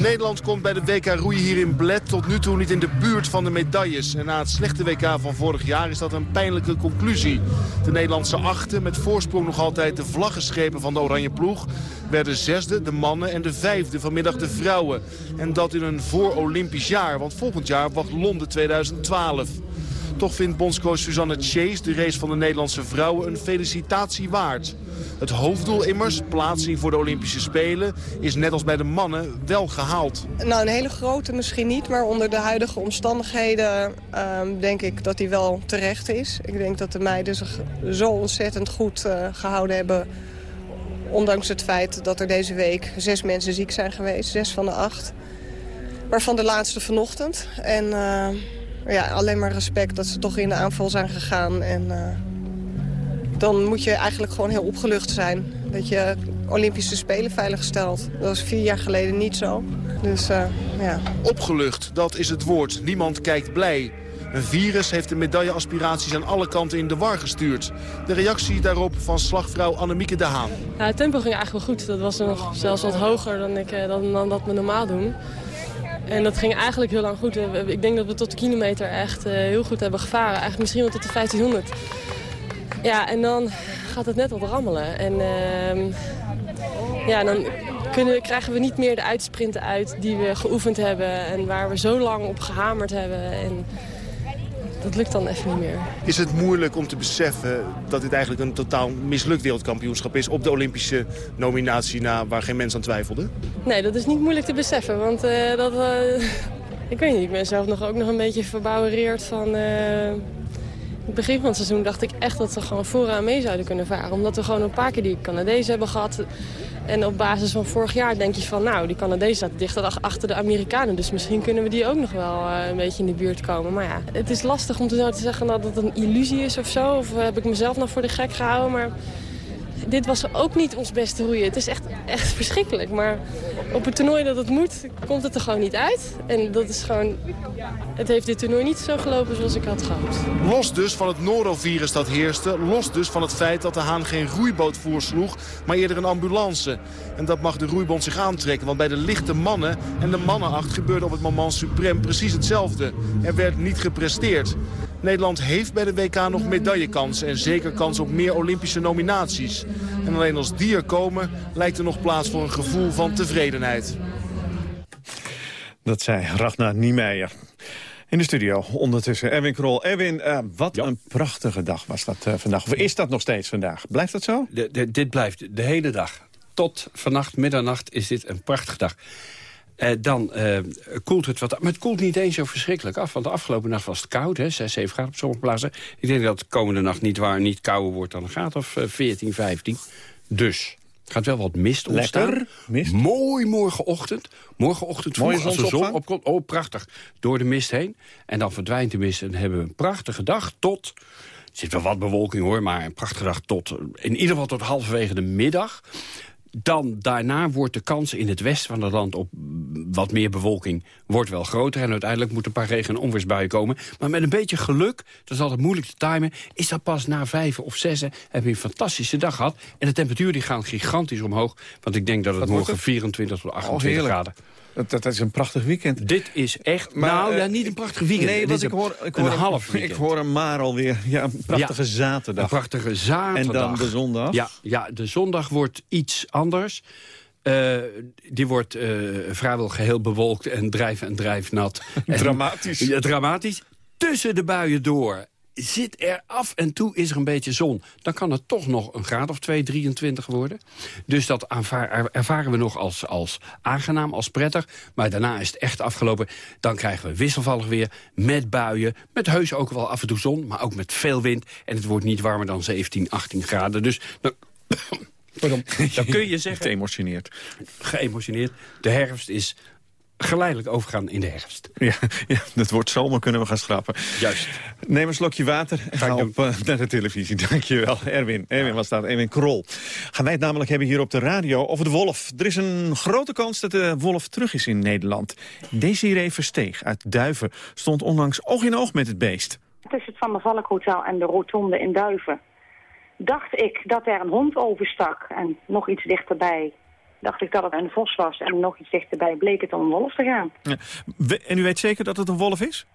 Nederland komt bij de WK roeien hier in Bled tot nu toe niet in de buurt van de medailles. En na het slechte WK van vorig jaar is dat een pijnlijke conclusie. De Nederlandse achten, met voorsprong nog altijd de vlaggenschepen van de Oranje Ploeg... werden zesde, de mannen, en de vijfde vanmiddag de vrouwen. En dat in een voor-Olympisch jaar, want volgend jaar wacht Londen 2012. Toch vindt bondscoach Suzanne Chase de race van de Nederlandse vrouwen een felicitatie waard. Het hoofddoel immers, plaatsing voor de Olympische Spelen, is net als bij de mannen wel gehaald. Nou, een hele grote misschien niet, maar onder de huidige omstandigheden ehm, denk ik dat die wel terecht is. Ik denk dat de meiden zich zo ontzettend goed uh, gehouden hebben Ondanks het feit dat er deze week zes mensen ziek zijn geweest. Zes van de acht. Waarvan de laatste vanochtend. En uh, ja, alleen maar respect dat ze toch in de aanval zijn gegaan. En uh, dan moet je eigenlijk gewoon heel opgelucht zijn. Dat je Olympische Spelen veilig stelt. Dat was vier jaar geleden niet zo. Dus uh, ja. Opgelucht, dat is het woord. Niemand kijkt blij. Een virus heeft de medailleaspiraties aan alle kanten in de war gestuurd. De reactie daarop van slagvrouw Annemieke de Haan. Ja, het tempo ging eigenlijk wel goed. Dat was nog zelfs wat hoger dan, ik, eh, dan, dan dat we normaal doen. En dat ging eigenlijk heel lang goed. Ik denk dat we tot de kilometer echt uh, heel goed hebben gevaren. Eigenlijk misschien wel tot de 1500. Ja, en dan gaat het net wat rammelen. En uh, ja, dan kunnen, krijgen we niet meer de uitsprinten uit die we geoefend hebben. En waar we zo lang op gehamerd hebben. En dat lukt dan even niet meer. Is het moeilijk om te beseffen dat dit eigenlijk een totaal mislukt wereldkampioenschap is... op de Olympische nominatie na waar geen mens aan twijfelde? Nee, dat is niet moeilijk te beseffen, want uh, dat... Uh, ik weet niet, ik ben zelf nog, ook nog een beetje verbouwereerd van... Uh, het begin van het seizoen dacht ik echt dat ze gewoon vooraan mee zouden kunnen varen. Omdat we gewoon een paar keer die Canadezen hebben gehad. En op basis van vorig jaar denk je van, nou, die Canadezen zaten dichter achter de Amerikanen. Dus misschien kunnen we die ook nog wel uh, een beetje in de buurt komen. Maar ja, het is lastig om te zeggen dat het een illusie is of zo. Of heb ik mezelf nog voor de gek gehouden. Maar dit was ook niet ons beste roeien. Het is echt, echt verschrikkelijk. Maar op het toernooi dat het moet, komt het er gewoon niet uit. En dat is gewoon... Het heeft dit toernooi niet zo gelopen zoals ik had gehoopt. Los dus van het norovirus dat heerste. Los dus van het feit dat de Haan geen roeiboot voorsloeg, maar eerder een ambulance. En dat mag de roeibond zich aantrekken. Want bij de lichte mannen en de mannenacht gebeurde op het moment suprem precies hetzelfde. Er werd niet gepresteerd. Nederland heeft bij de WK nog medaillekansen en zeker kans op meer Olympische nominaties. En alleen als die er komen lijkt er nog plaats voor een gevoel van tevredenheid. Dat zei Ragnar Niemeyer. In de studio ondertussen Erwin Krol. Erwin, uh, wat een prachtige dag was dat uh, vandaag. Of is dat nog steeds vandaag? Blijft dat zo? De, de, dit blijft de hele dag. Tot vannacht, middernacht is dit een prachtige dag. Uh, dan uh, koelt het wat Maar het koelt niet eens zo verschrikkelijk af. Want de afgelopen nacht was het koud, hè, 6, 7 graden op sommige plaatsen. Ik denk dat de komende nacht niet waar niet kouder wordt dan een graad of uh, 14, 15. Dus gaat wel wat mist ontstaan. Mist. Mooi morgenochtend. Morgenochtend vroeg als de zon opkomt. Oh, prachtig. Door de mist heen. En dan verdwijnt de mist en hebben we een prachtige dag tot... Er zit wel wat bewolking hoor, maar een prachtige dag tot... in ieder geval tot halverwege de middag dan daarna wordt de kans in het westen van het land op wat meer bewolking wordt wel groter. En uiteindelijk moeten een paar regen- en onweersbuien komen. Maar met een beetje geluk, dat is altijd moeilijk te timen... is dat pas na vijf of zes heb je een fantastische dag gehad. En de temperatuur die gaat gigantisch omhoog. Want ik denk dat het morgen 24 tot 28 oh, graden dat, dat, is een prachtig weekend. Dit is echt, maar, nou ja, niet een prachtig weekend. Nee, want ik hoor, ik hoor, een half ik hoor hem maar alweer. Ja, een prachtige ja, zaterdag. Een prachtige zaterdag. En dan de zondag? Ja, ja de zondag wordt iets anders. Uh, die wordt uh, vrijwel geheel bewolkt en drijf en drijfnat. dramatisch. ja, dramatisch. Tussen de buien door zit er af en toe is er een beetje zon. Dan kan het toch nog een graad of 2, 23 worden. Dus dat ervaren we nog als, als aangenaam, als prettig. Maar daarna is het echt afgelopen. Dan krijgen we wisselvallig weer met buien. Met heus ook wel af en toe zon, maar ook met veel wind. En het wordt niet warmer dan 17, 18 graden. Dus... Dan, dan kun je zeggen... Geëmotioneerd. Geëmotioneerd. De herfst is geleidelijk overgaan in de herfst. Ja, ja dat wordt zomer, kunnen we gaan schrappen. Juist. Neem een slokje water en ga, op uh, naar de televisie. Dankjewel, Erwin. Erwin ja. was daar, Erwin Krol. Gaan wij het namelijk hebben hier op de radio over de wolf. Er is een grote kans dat de wolf terug is in Nederland. Desiree Versteeg uit Duiven stond onlangs oog in oog met het beest. Tussen het Van der Valk Hotel en de Rotonde in Duiven dacht ik dat er een hond overstak en nog iets dichterbij dacht ik dat het een vos was. En nog iets dichterbij bleek het om een wolf te gaan. Ja. En u weet zeker dat het een wolf is?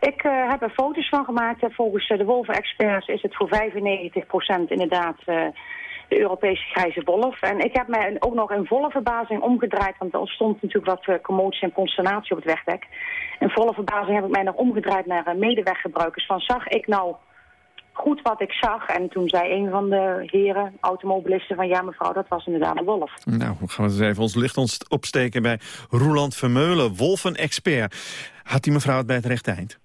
Ik uh, heb er foto's van gemaakt. Volgens uh, de wolvenexperts is het voor 95% inderdaad uh, de Europese grijze wolf. En ik heb mij ook nog in volle verbazing omgedraaid, want er ontstond natuurlijk wat commotie en consternatie op het wegdek. In volle verbazing heb ik mij nog omgedraaid naar medeweggebruikers. Van zag ik nou goed wat ik zag. En toen zei een van de heren, automobilisten, van ja mevrouw, dat was inderdaad een wolf. Nou, we gaan we eens even ons licht opsteken bij Roeland Vermeulen, wolven-expert. Had die mevrouw het bij het rechte eind?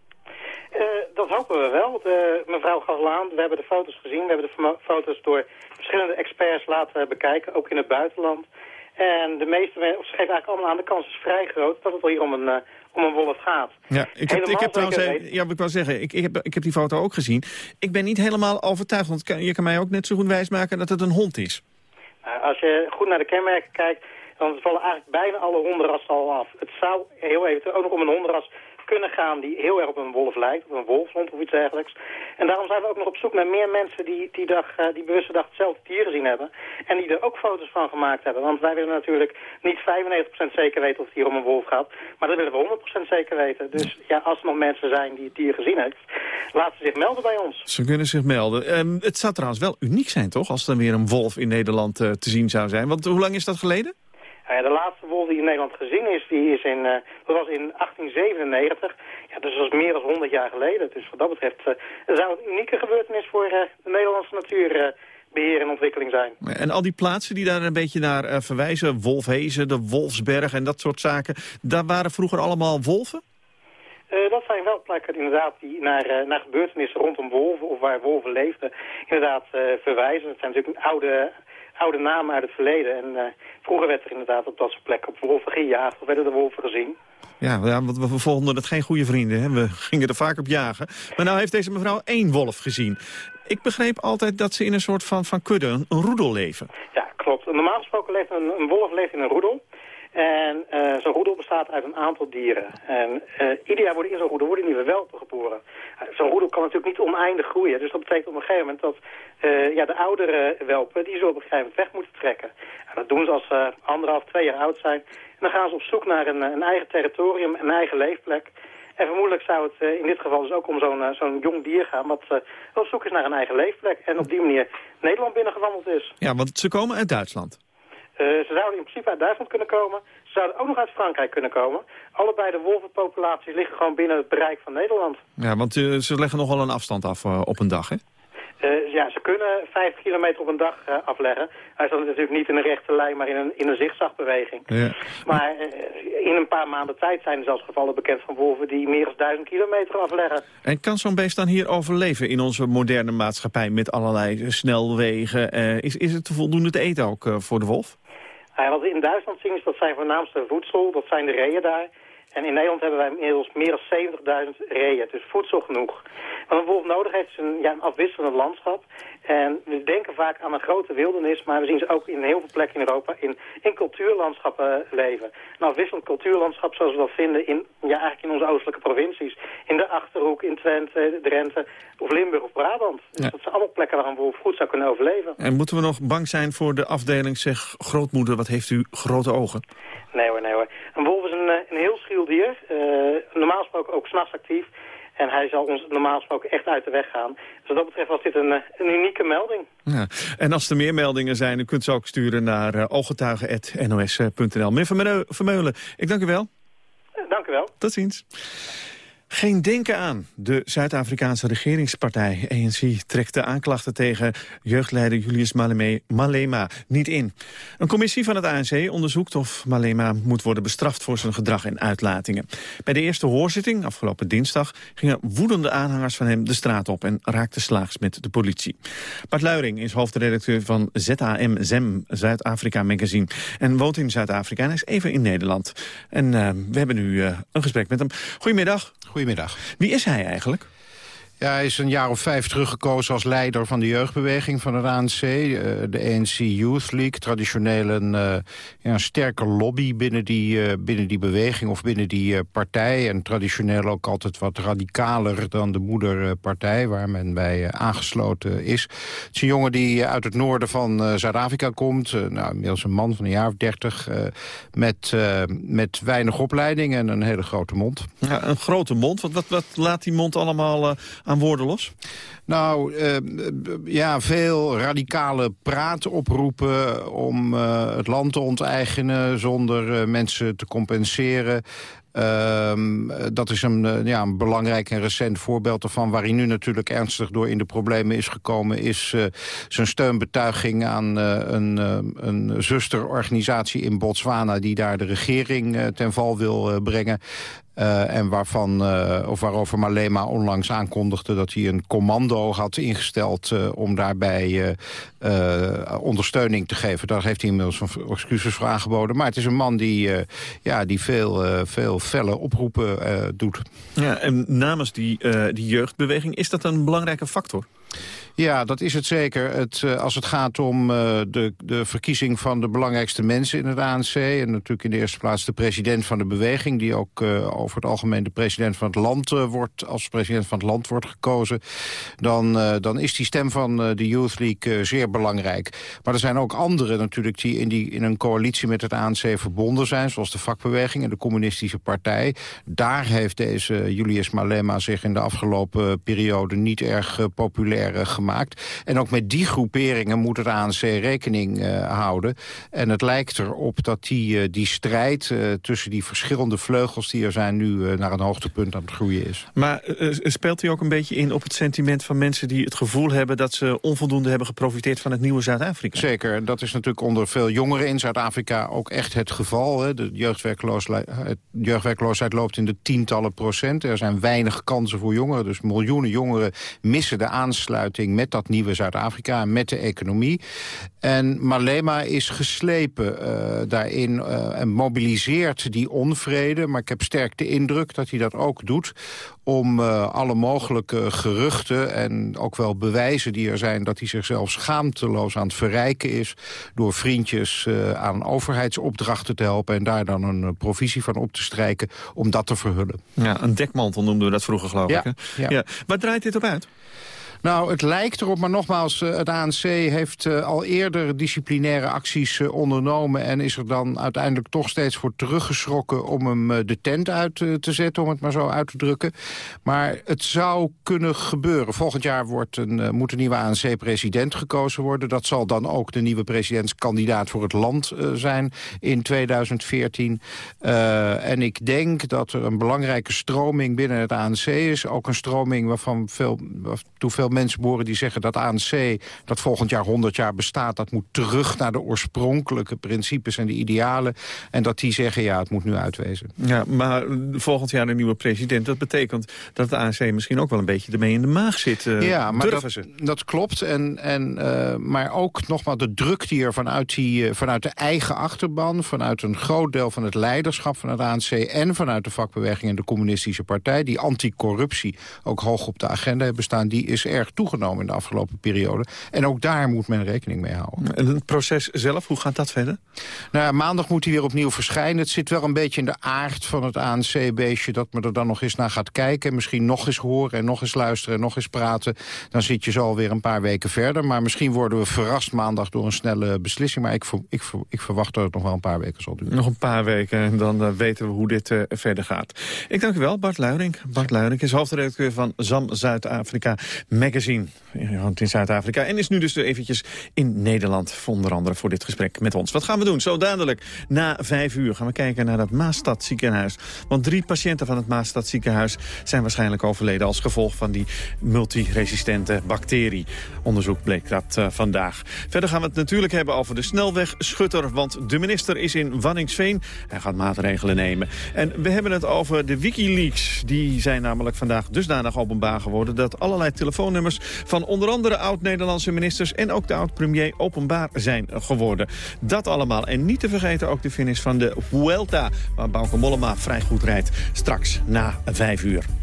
Uh, dat hopen we wel. De, mevrouw Gaslaan, we hebben de foto's gezien. We hebben de foto's door verschillende experts laten bekijken, ook in het buitenland. En de meeste mensen, ze geven eigenlijk allemaal aan, de kans is vrij groot dat het hier om een, uh, om een wolf gaat. Ja, ik heb, ik heb trouwens, ja, ik wou zeggen, ik, ik, heb, ik heb die foto ook gezien. Ik ben niet helemaal overtuigd, want je kan mij ook net zo goed wijsmaken dat het een hond is. Nou, als je goed naar de kenmerken kijkt, dan vallen eigenlijk bijna alle hondenrassen al af. Het zou heel even ook nog om een hondenras kunnen gaan die heel erg op een wolf lijkt, op een wolfshond of iets dergelijks. En daarom zijn we ook nog op zoek naar meer mensen die die, dag, uh, die bewuste dag hetzelfde dier gezien hebben. En die er ook foto's van gemaakt hebben. Want wij willen natuurlijk niet 95% zeker weten of het hier om een wolf gaat. Maar dat willen we 100% zeker weten. Dus ja, als er nog mensen zijn die het dier gezien hebben, laten ze zich melden bij ons. Ze kunnen zich melden. Um, het zou trouwens wel uniek zijn, toch? Als er weer een wolf in Nederland uh, te zien zou zijn. Want hoe lang is dat geleden? Nou de laatste wolf die in Nederland gezien is, die is in, uh, dat was in 1897. Ja, dus dat is meer dan 100 jaar geleden. Dus wat dat betreft uh, zou een unieke gebeurtenis voor uh, de Nederlandse natuurbeheer en ontwikkeling zijn. En al die plaatsen die daar een beetje naar verwijzen, Wolfhezen, de Wolfsberg en dat soort zaken, daar waren vroeger allemaal wolven? dat zijn wel plekken inderdaad die naar, naar gebeurtenissen rondom wolven of waar wolven leefden inderdaad verwijzen. Het zijn natuurlijk oude oude namen uit het verleden. En uh, vroeger werd er inderdaad op dat soort plekken op wolven gejaagd of werden de wolven gezien. Ja, want we vonden het geen goede vrienden. Hè? We gingen er vaak op jagen. Maar nou heeft deze mevrouw één wolf gezien. Ik begreep altijd dat ze in een soort van, van kudde, een, roedel leven. Ja, klopt. Normaal gesproken leeft een, een wolf leeft in een roedel. En uh, zo'n roedel bestaat uit een aantal dieren. En uh, ieder jaar worden in zo'n roedel worden nieuwe welpen geboren. Uh, zo'n roedel kan natuurlijk niet oneindig groeien. Dus dat betekent op een gegeven moment dat ja, de oudere welpen... die zo op een gegeven moment weg moeten trekken. En dat doen ze als ze anderhalf, twee jaar oud zijn. En dan gaan ze op zoek naar een, een eigen territorium, een eigen leefplek. En vermoedelijk zou het in dit geval dus ook om zo'n zo'n jong dier gaan... wat op zoek is naar een eigen leefplek. En op die manier Nederland binnengewandeld is. Ja, want ze komen uit Duitsland. Uh, ze zouden in principe uit Duitsland kunnen komen. Ze zouden ook nog uit Frankrijk kunnen komen. Allebei de wolvenpopulaties liggen gewoon binnen het bereik van Nederland. Ja, want uh, ze leggen nogal een afstand af uh, op een dag, hè? Uh, ja, ze kunnen 50 kilometer op een dag uh, afleggen. Hij is dan natuurlijk niet in een rechte lijn, maar in een, in een zigzagbeweging. Ja. Maar uh, in een paar maanden tijd zijn er zelfs gevallen bekend van wolven die meer dan 1000 kilometer afleggen. En kan zo'n beest dan hier overleven in onze moderne maatschappij met allerlei snelwegen? is, is het voldoende te eten ook voor de wolf? Wat in Duitsland zien is dat zijn voornaamste voedsel, dat zijn de reeën daar. En in Nederland hebben wij inmiddels meer dan 70.000 reeën, dus voedsel genoeg. Wat een wolf nodig heeft is een, ja, een afwisselend landschap. En we denken vaak aan een grote wildernis, maar we zien ze ook in heel veel plekken in Europa in, in cultuurlandschappen leven. Een afwisselend cultuurlandschap zoals we dat vinden in, ja, eigenlijk in onze oostelijke provincies. In de Achterhoek, in Twente, Drenthe of Limburg of Brabant. Dus dat zijn allemaal plekken waar een wolf goed zou kunnen overleven. En moeten we nog bang zijn voor de afdeling, zeg grootmoeder, wat heeft u grote ogen? Nee hoor, nee hoor. Een wolf is een, eh, een heel schuw dier. Uh, normaal gesproken ook s'nachts actief. En hij zal ons normaal gesproken echt uit de weg gaan. Dus wat dat betreft was dit een, eh, een unieke melding. Ja. En als er meer meldingen zijn, dan kunt u ook sturen naar uh, ooggetuigen.nos.nl. Meneer Vermeulen, ik dank u wel. Dank u wel. Tot ziens. Geen denken aan. De Zuid-Afrikaanse regeringspartij ANC trekt de aanklachten tegen jeugdleider Julius Malema niet in. Een commissie van het ANC onderzoekt of Malema moet worden bestraft voor zijn gedrag en uitlatingen. Bij de eerste hoorzitting, afgelopen dinsdag, gingen woedende aanhangers van hem de straat op en raakten slaags met de politie. Bart Luiring is hoofdredacteur van ZAM ZEM, Zuid-Afrika Magazine, en woont in Zuid-Afrika en is even in Nederland. En uh, we hebben nu uh, een gesprek met hem. Goedemiddag. Goedemiddag. Wie is hij eigenlijk? Ja, hij is een jaar of vijf teruggekozen als leider van de jeugdbeweging van het ANC. Uh, de ANC Youth League, traditioneel een, ja, een sterke lobby binnen die, uh, binnen die beweging of binnen die partij. En traditioneel ook altijd wat radicaler dan de moederpartij waar men bij aangesloten is. Het is een jongen die uit het noorden van Zuid-Afrika komt. nou, inmiddels een man van een jaar of dertig. met, met weinig opleiding en een hele grote mond. Ja, een grote mond. Wat, wat, wat laat die mond allemaal aan woorden los? Nou, uh, ja, veel radicale praten oproepen om uh, het land te onteigenen... zonder uh, mensen te compenseren. Um, dat is een, ja, een belangrijk en recent voorbeeld ervan... waar hij nu natuurlijk ernstig door in de problemen is gekomen... is zijn steunbetuiging aan een, een zusterorganisatie in Botswana... die daar de regering ten val wil brengen. Uh, en waarvan, uh, of waarover Malema onlangs aankondigde dat hij een commando had ingesteld uh, om daarbij ondersteuning te geven. Daar heeft hij inmiddels excuses voor aangeboden. Maar het is een man die, ja, die veel, veel felle oproepen doet. Ja, en namens die, die jeugdbeweging, is dat een belangrijke factor? Ja, dat is het zeker. Het, uh, als het gaat om uh, de, de verkiezing van de belangrijkste mensen in het ANC... en natuurlijk in de eerste plaats de president van de beweging... die ook uh, over het algemeen de president van het land wordt... als president van het land wordt gekozen... dan, dan is die stem van de Youth League zeer belangrijk. Maar er zijn ook anderen natuurlijk die in, die in een coalitie met het ANC verbonden zijn... zoals de vakbeweging en de communistische partij. Daar heeft deze Julius Malema zich in de afgelopen periode niet erg populair gemaakt gemaakt. En ook met die groeperingen moet het ANC rekening uh, houden. En het lijkt erop dat die, uh, die strijd tussen die verschillende vleugels die er zijn... nu naar een hoogtepunt aan het groeien is. Maar speelt hij ook een beetje in op het sentiment van mensen die het gevoel hebben... dat ze onvoldoende hebben geprofiteerd van het nieuwe Zuid-Afrika? Zeker. Dat is natuurlijk onder veel jongeren in Zuid-Afrika ook echt het geval. Hè. De jeugdwerkloosheid, jeugdwerkloosheid loopt in de tientallen procent. Er zijn weinig kansen voor jongeren. Dus miljoenen jongeren missen de aansluiting met dat nieuwe Zuid-Afrika en met de economie. En Malema is geslepen uh, daarin uh, en mobiliseert die onvrede. Maar ik heb sterk de indruk dat hij dat ook doet... om uh, alle mogelijke geruchten en ook wel bewijzen die er zijn... dat hij zichzelf schaamteloos aan het verrijken is... door vriendjes aan overheidsopdrachten te helpen... en daar dan een provisie van op te strijken om dat te verhullen. Ja, een dekmantel noemden we dat vroeger, geloof ja, ik. Hè? Ja. ja. Waar draait dit op uit? Nou, het lijkt erop, maar nogmaals, eh, het ANC heeft uh, al eerder disciplinaire acties uh, ondernomen... en is er dan uiteindelijk toch steeds voor teruggeschrokken om hem de tent uit te zetten, om het maar zo uit te drukken. Maar het zou kunnen gebeuren. Volgend jaar wordt een, moet een nieuwe ANC-president gekozen worden. Dat zal dan ook de nieuwe presidentskandidaat voor het land zijn in 2014. en ik denk dat er een belangrijke stroming binnen het ANC is. Ook een stroming waarvan veel, waartoe veel mensen behoren die zeggen dat ANC... dat volgend jaar 100 jaar bestaat, dat moet terug naar de oorspronkelijke principes en de idealen. En dat die zeggen, ja, het moet nu uitwezen. Ja, maar volgend jaar een nieuwe president, dat betekent dat de ANC misschien ook wel een beetje ermee in de maag zit. Uh, ja, maar dat, ze? dat klopt. En, en, uh, maar ook nogmaals de druk die er vanuit, die, uh, vanuit de eigen achterban... vanuit een groot deel van het leiderschap van het ANC... en vanuit de vakbeweging en de communistische partij... die anticorruptie ook hoog op de agenda hebben staan... die is erg toegenomen in de afgelopen periode. En ook daar moet men rekening mee houden. En het proces zelf, hoe gaat dat verder? Nou ja, maandag moet hij weer opnieuw verschijnen. Het zit wel een beetje in de aard van het ANC-beestje... dat men er dan nog eens naar gaat kijken. Misschien nog eens horen en nog eens luisteren en nog eens praten. Dan zit je zo alweer een paar weken verder. Maar misschien worden we verrast maandag door een snelle beslissing. Maar ik, ik, ik verwacht dat het nog wel een paar weken zal duren. Nog een paar weken en dan uh, weten we hoe dit uh, verder gaat. Ik dank u wel, Bart Luiring. Bart Luiring is hoofdredacteur van ZAM Zuid-Afrika Magazine in Zuid-Afrika. En is nu dus eventjes in Nederland, onder andere voor dit gesprek met ons. Wat gaan we doen? Zo dadelijk, na vijf uur, gaan we kijken naar het Maastad ziekenhuis. Want drie patiënten van het Maastad ziekenhuis zijn waarschijnlijk overleden... als gevolg van die multiresistente bacterie. Onderzoek bleek dat uh, vandaag. Verder gaan we het natuurlijk hebben over de snelwegschutter... want de minister is in Wanningsveen. Hij gaat maatregelen nemen. En we hebben het over de Wikileaks. Die zijn namelijk vandaag dusdanig openbaar geworden... dat allerlei telefoonnummers van onder andere oud-Nederlandse ministers... en ook de oud-premier openbaar zijn geworden. Dat allemaal. En niet te vergeten ook de finish van de Vuelta... waar Bauke Mollema vrij goed rijdt. Straks na vijf uur.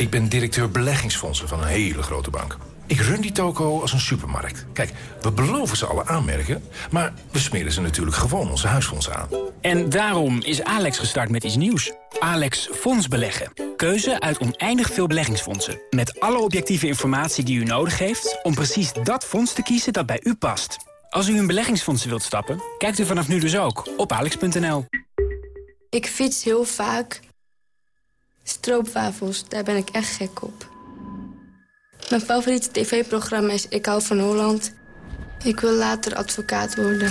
Ik ben directeur beleggingsfondsen van een hele grote bank. Ik run die toko als een supermarkt. Kijk, we beloven ze alle aanmerken... maar we smeren ze natuurlijk gewoon onze huisfondsen aan. En daarom is Alex gestart met iets nieuws. Alex Fonds Beleggen. Keuze uit oneindig veel beleggingsfondsen. Met alle objectieve informatie die u nodig heeft... om precies dat fonds te kiezen dat bij u past. Als u in beleggingsfondsen wilt stappen, kijkt u vanaf nu dus ook op alex.nl. Ik fiets heel vaak. Stroopwafels, daar ben ik echt gek op. Mijn favoriete tv-programma is Ik hou van Holland. Ik wil later advocaat worden.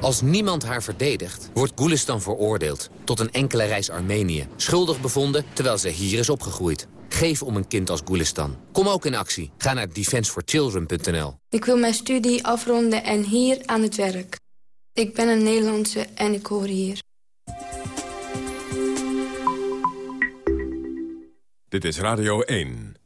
Als niemand haar verdedigt, wordt Gulistan veroordeeld... tot een enkele reis Armenië. Schuldig bevonden, terwijl ze hier is opgegroeid. Geef om een kind als Gulistan. Kom ook in actie. Ga naar defenseforchildren.nl. Ik wil mijn studie afronden en hier aan het werk. Ik ben een Nederlandse en ik hoor hier. Dit is Radio 1.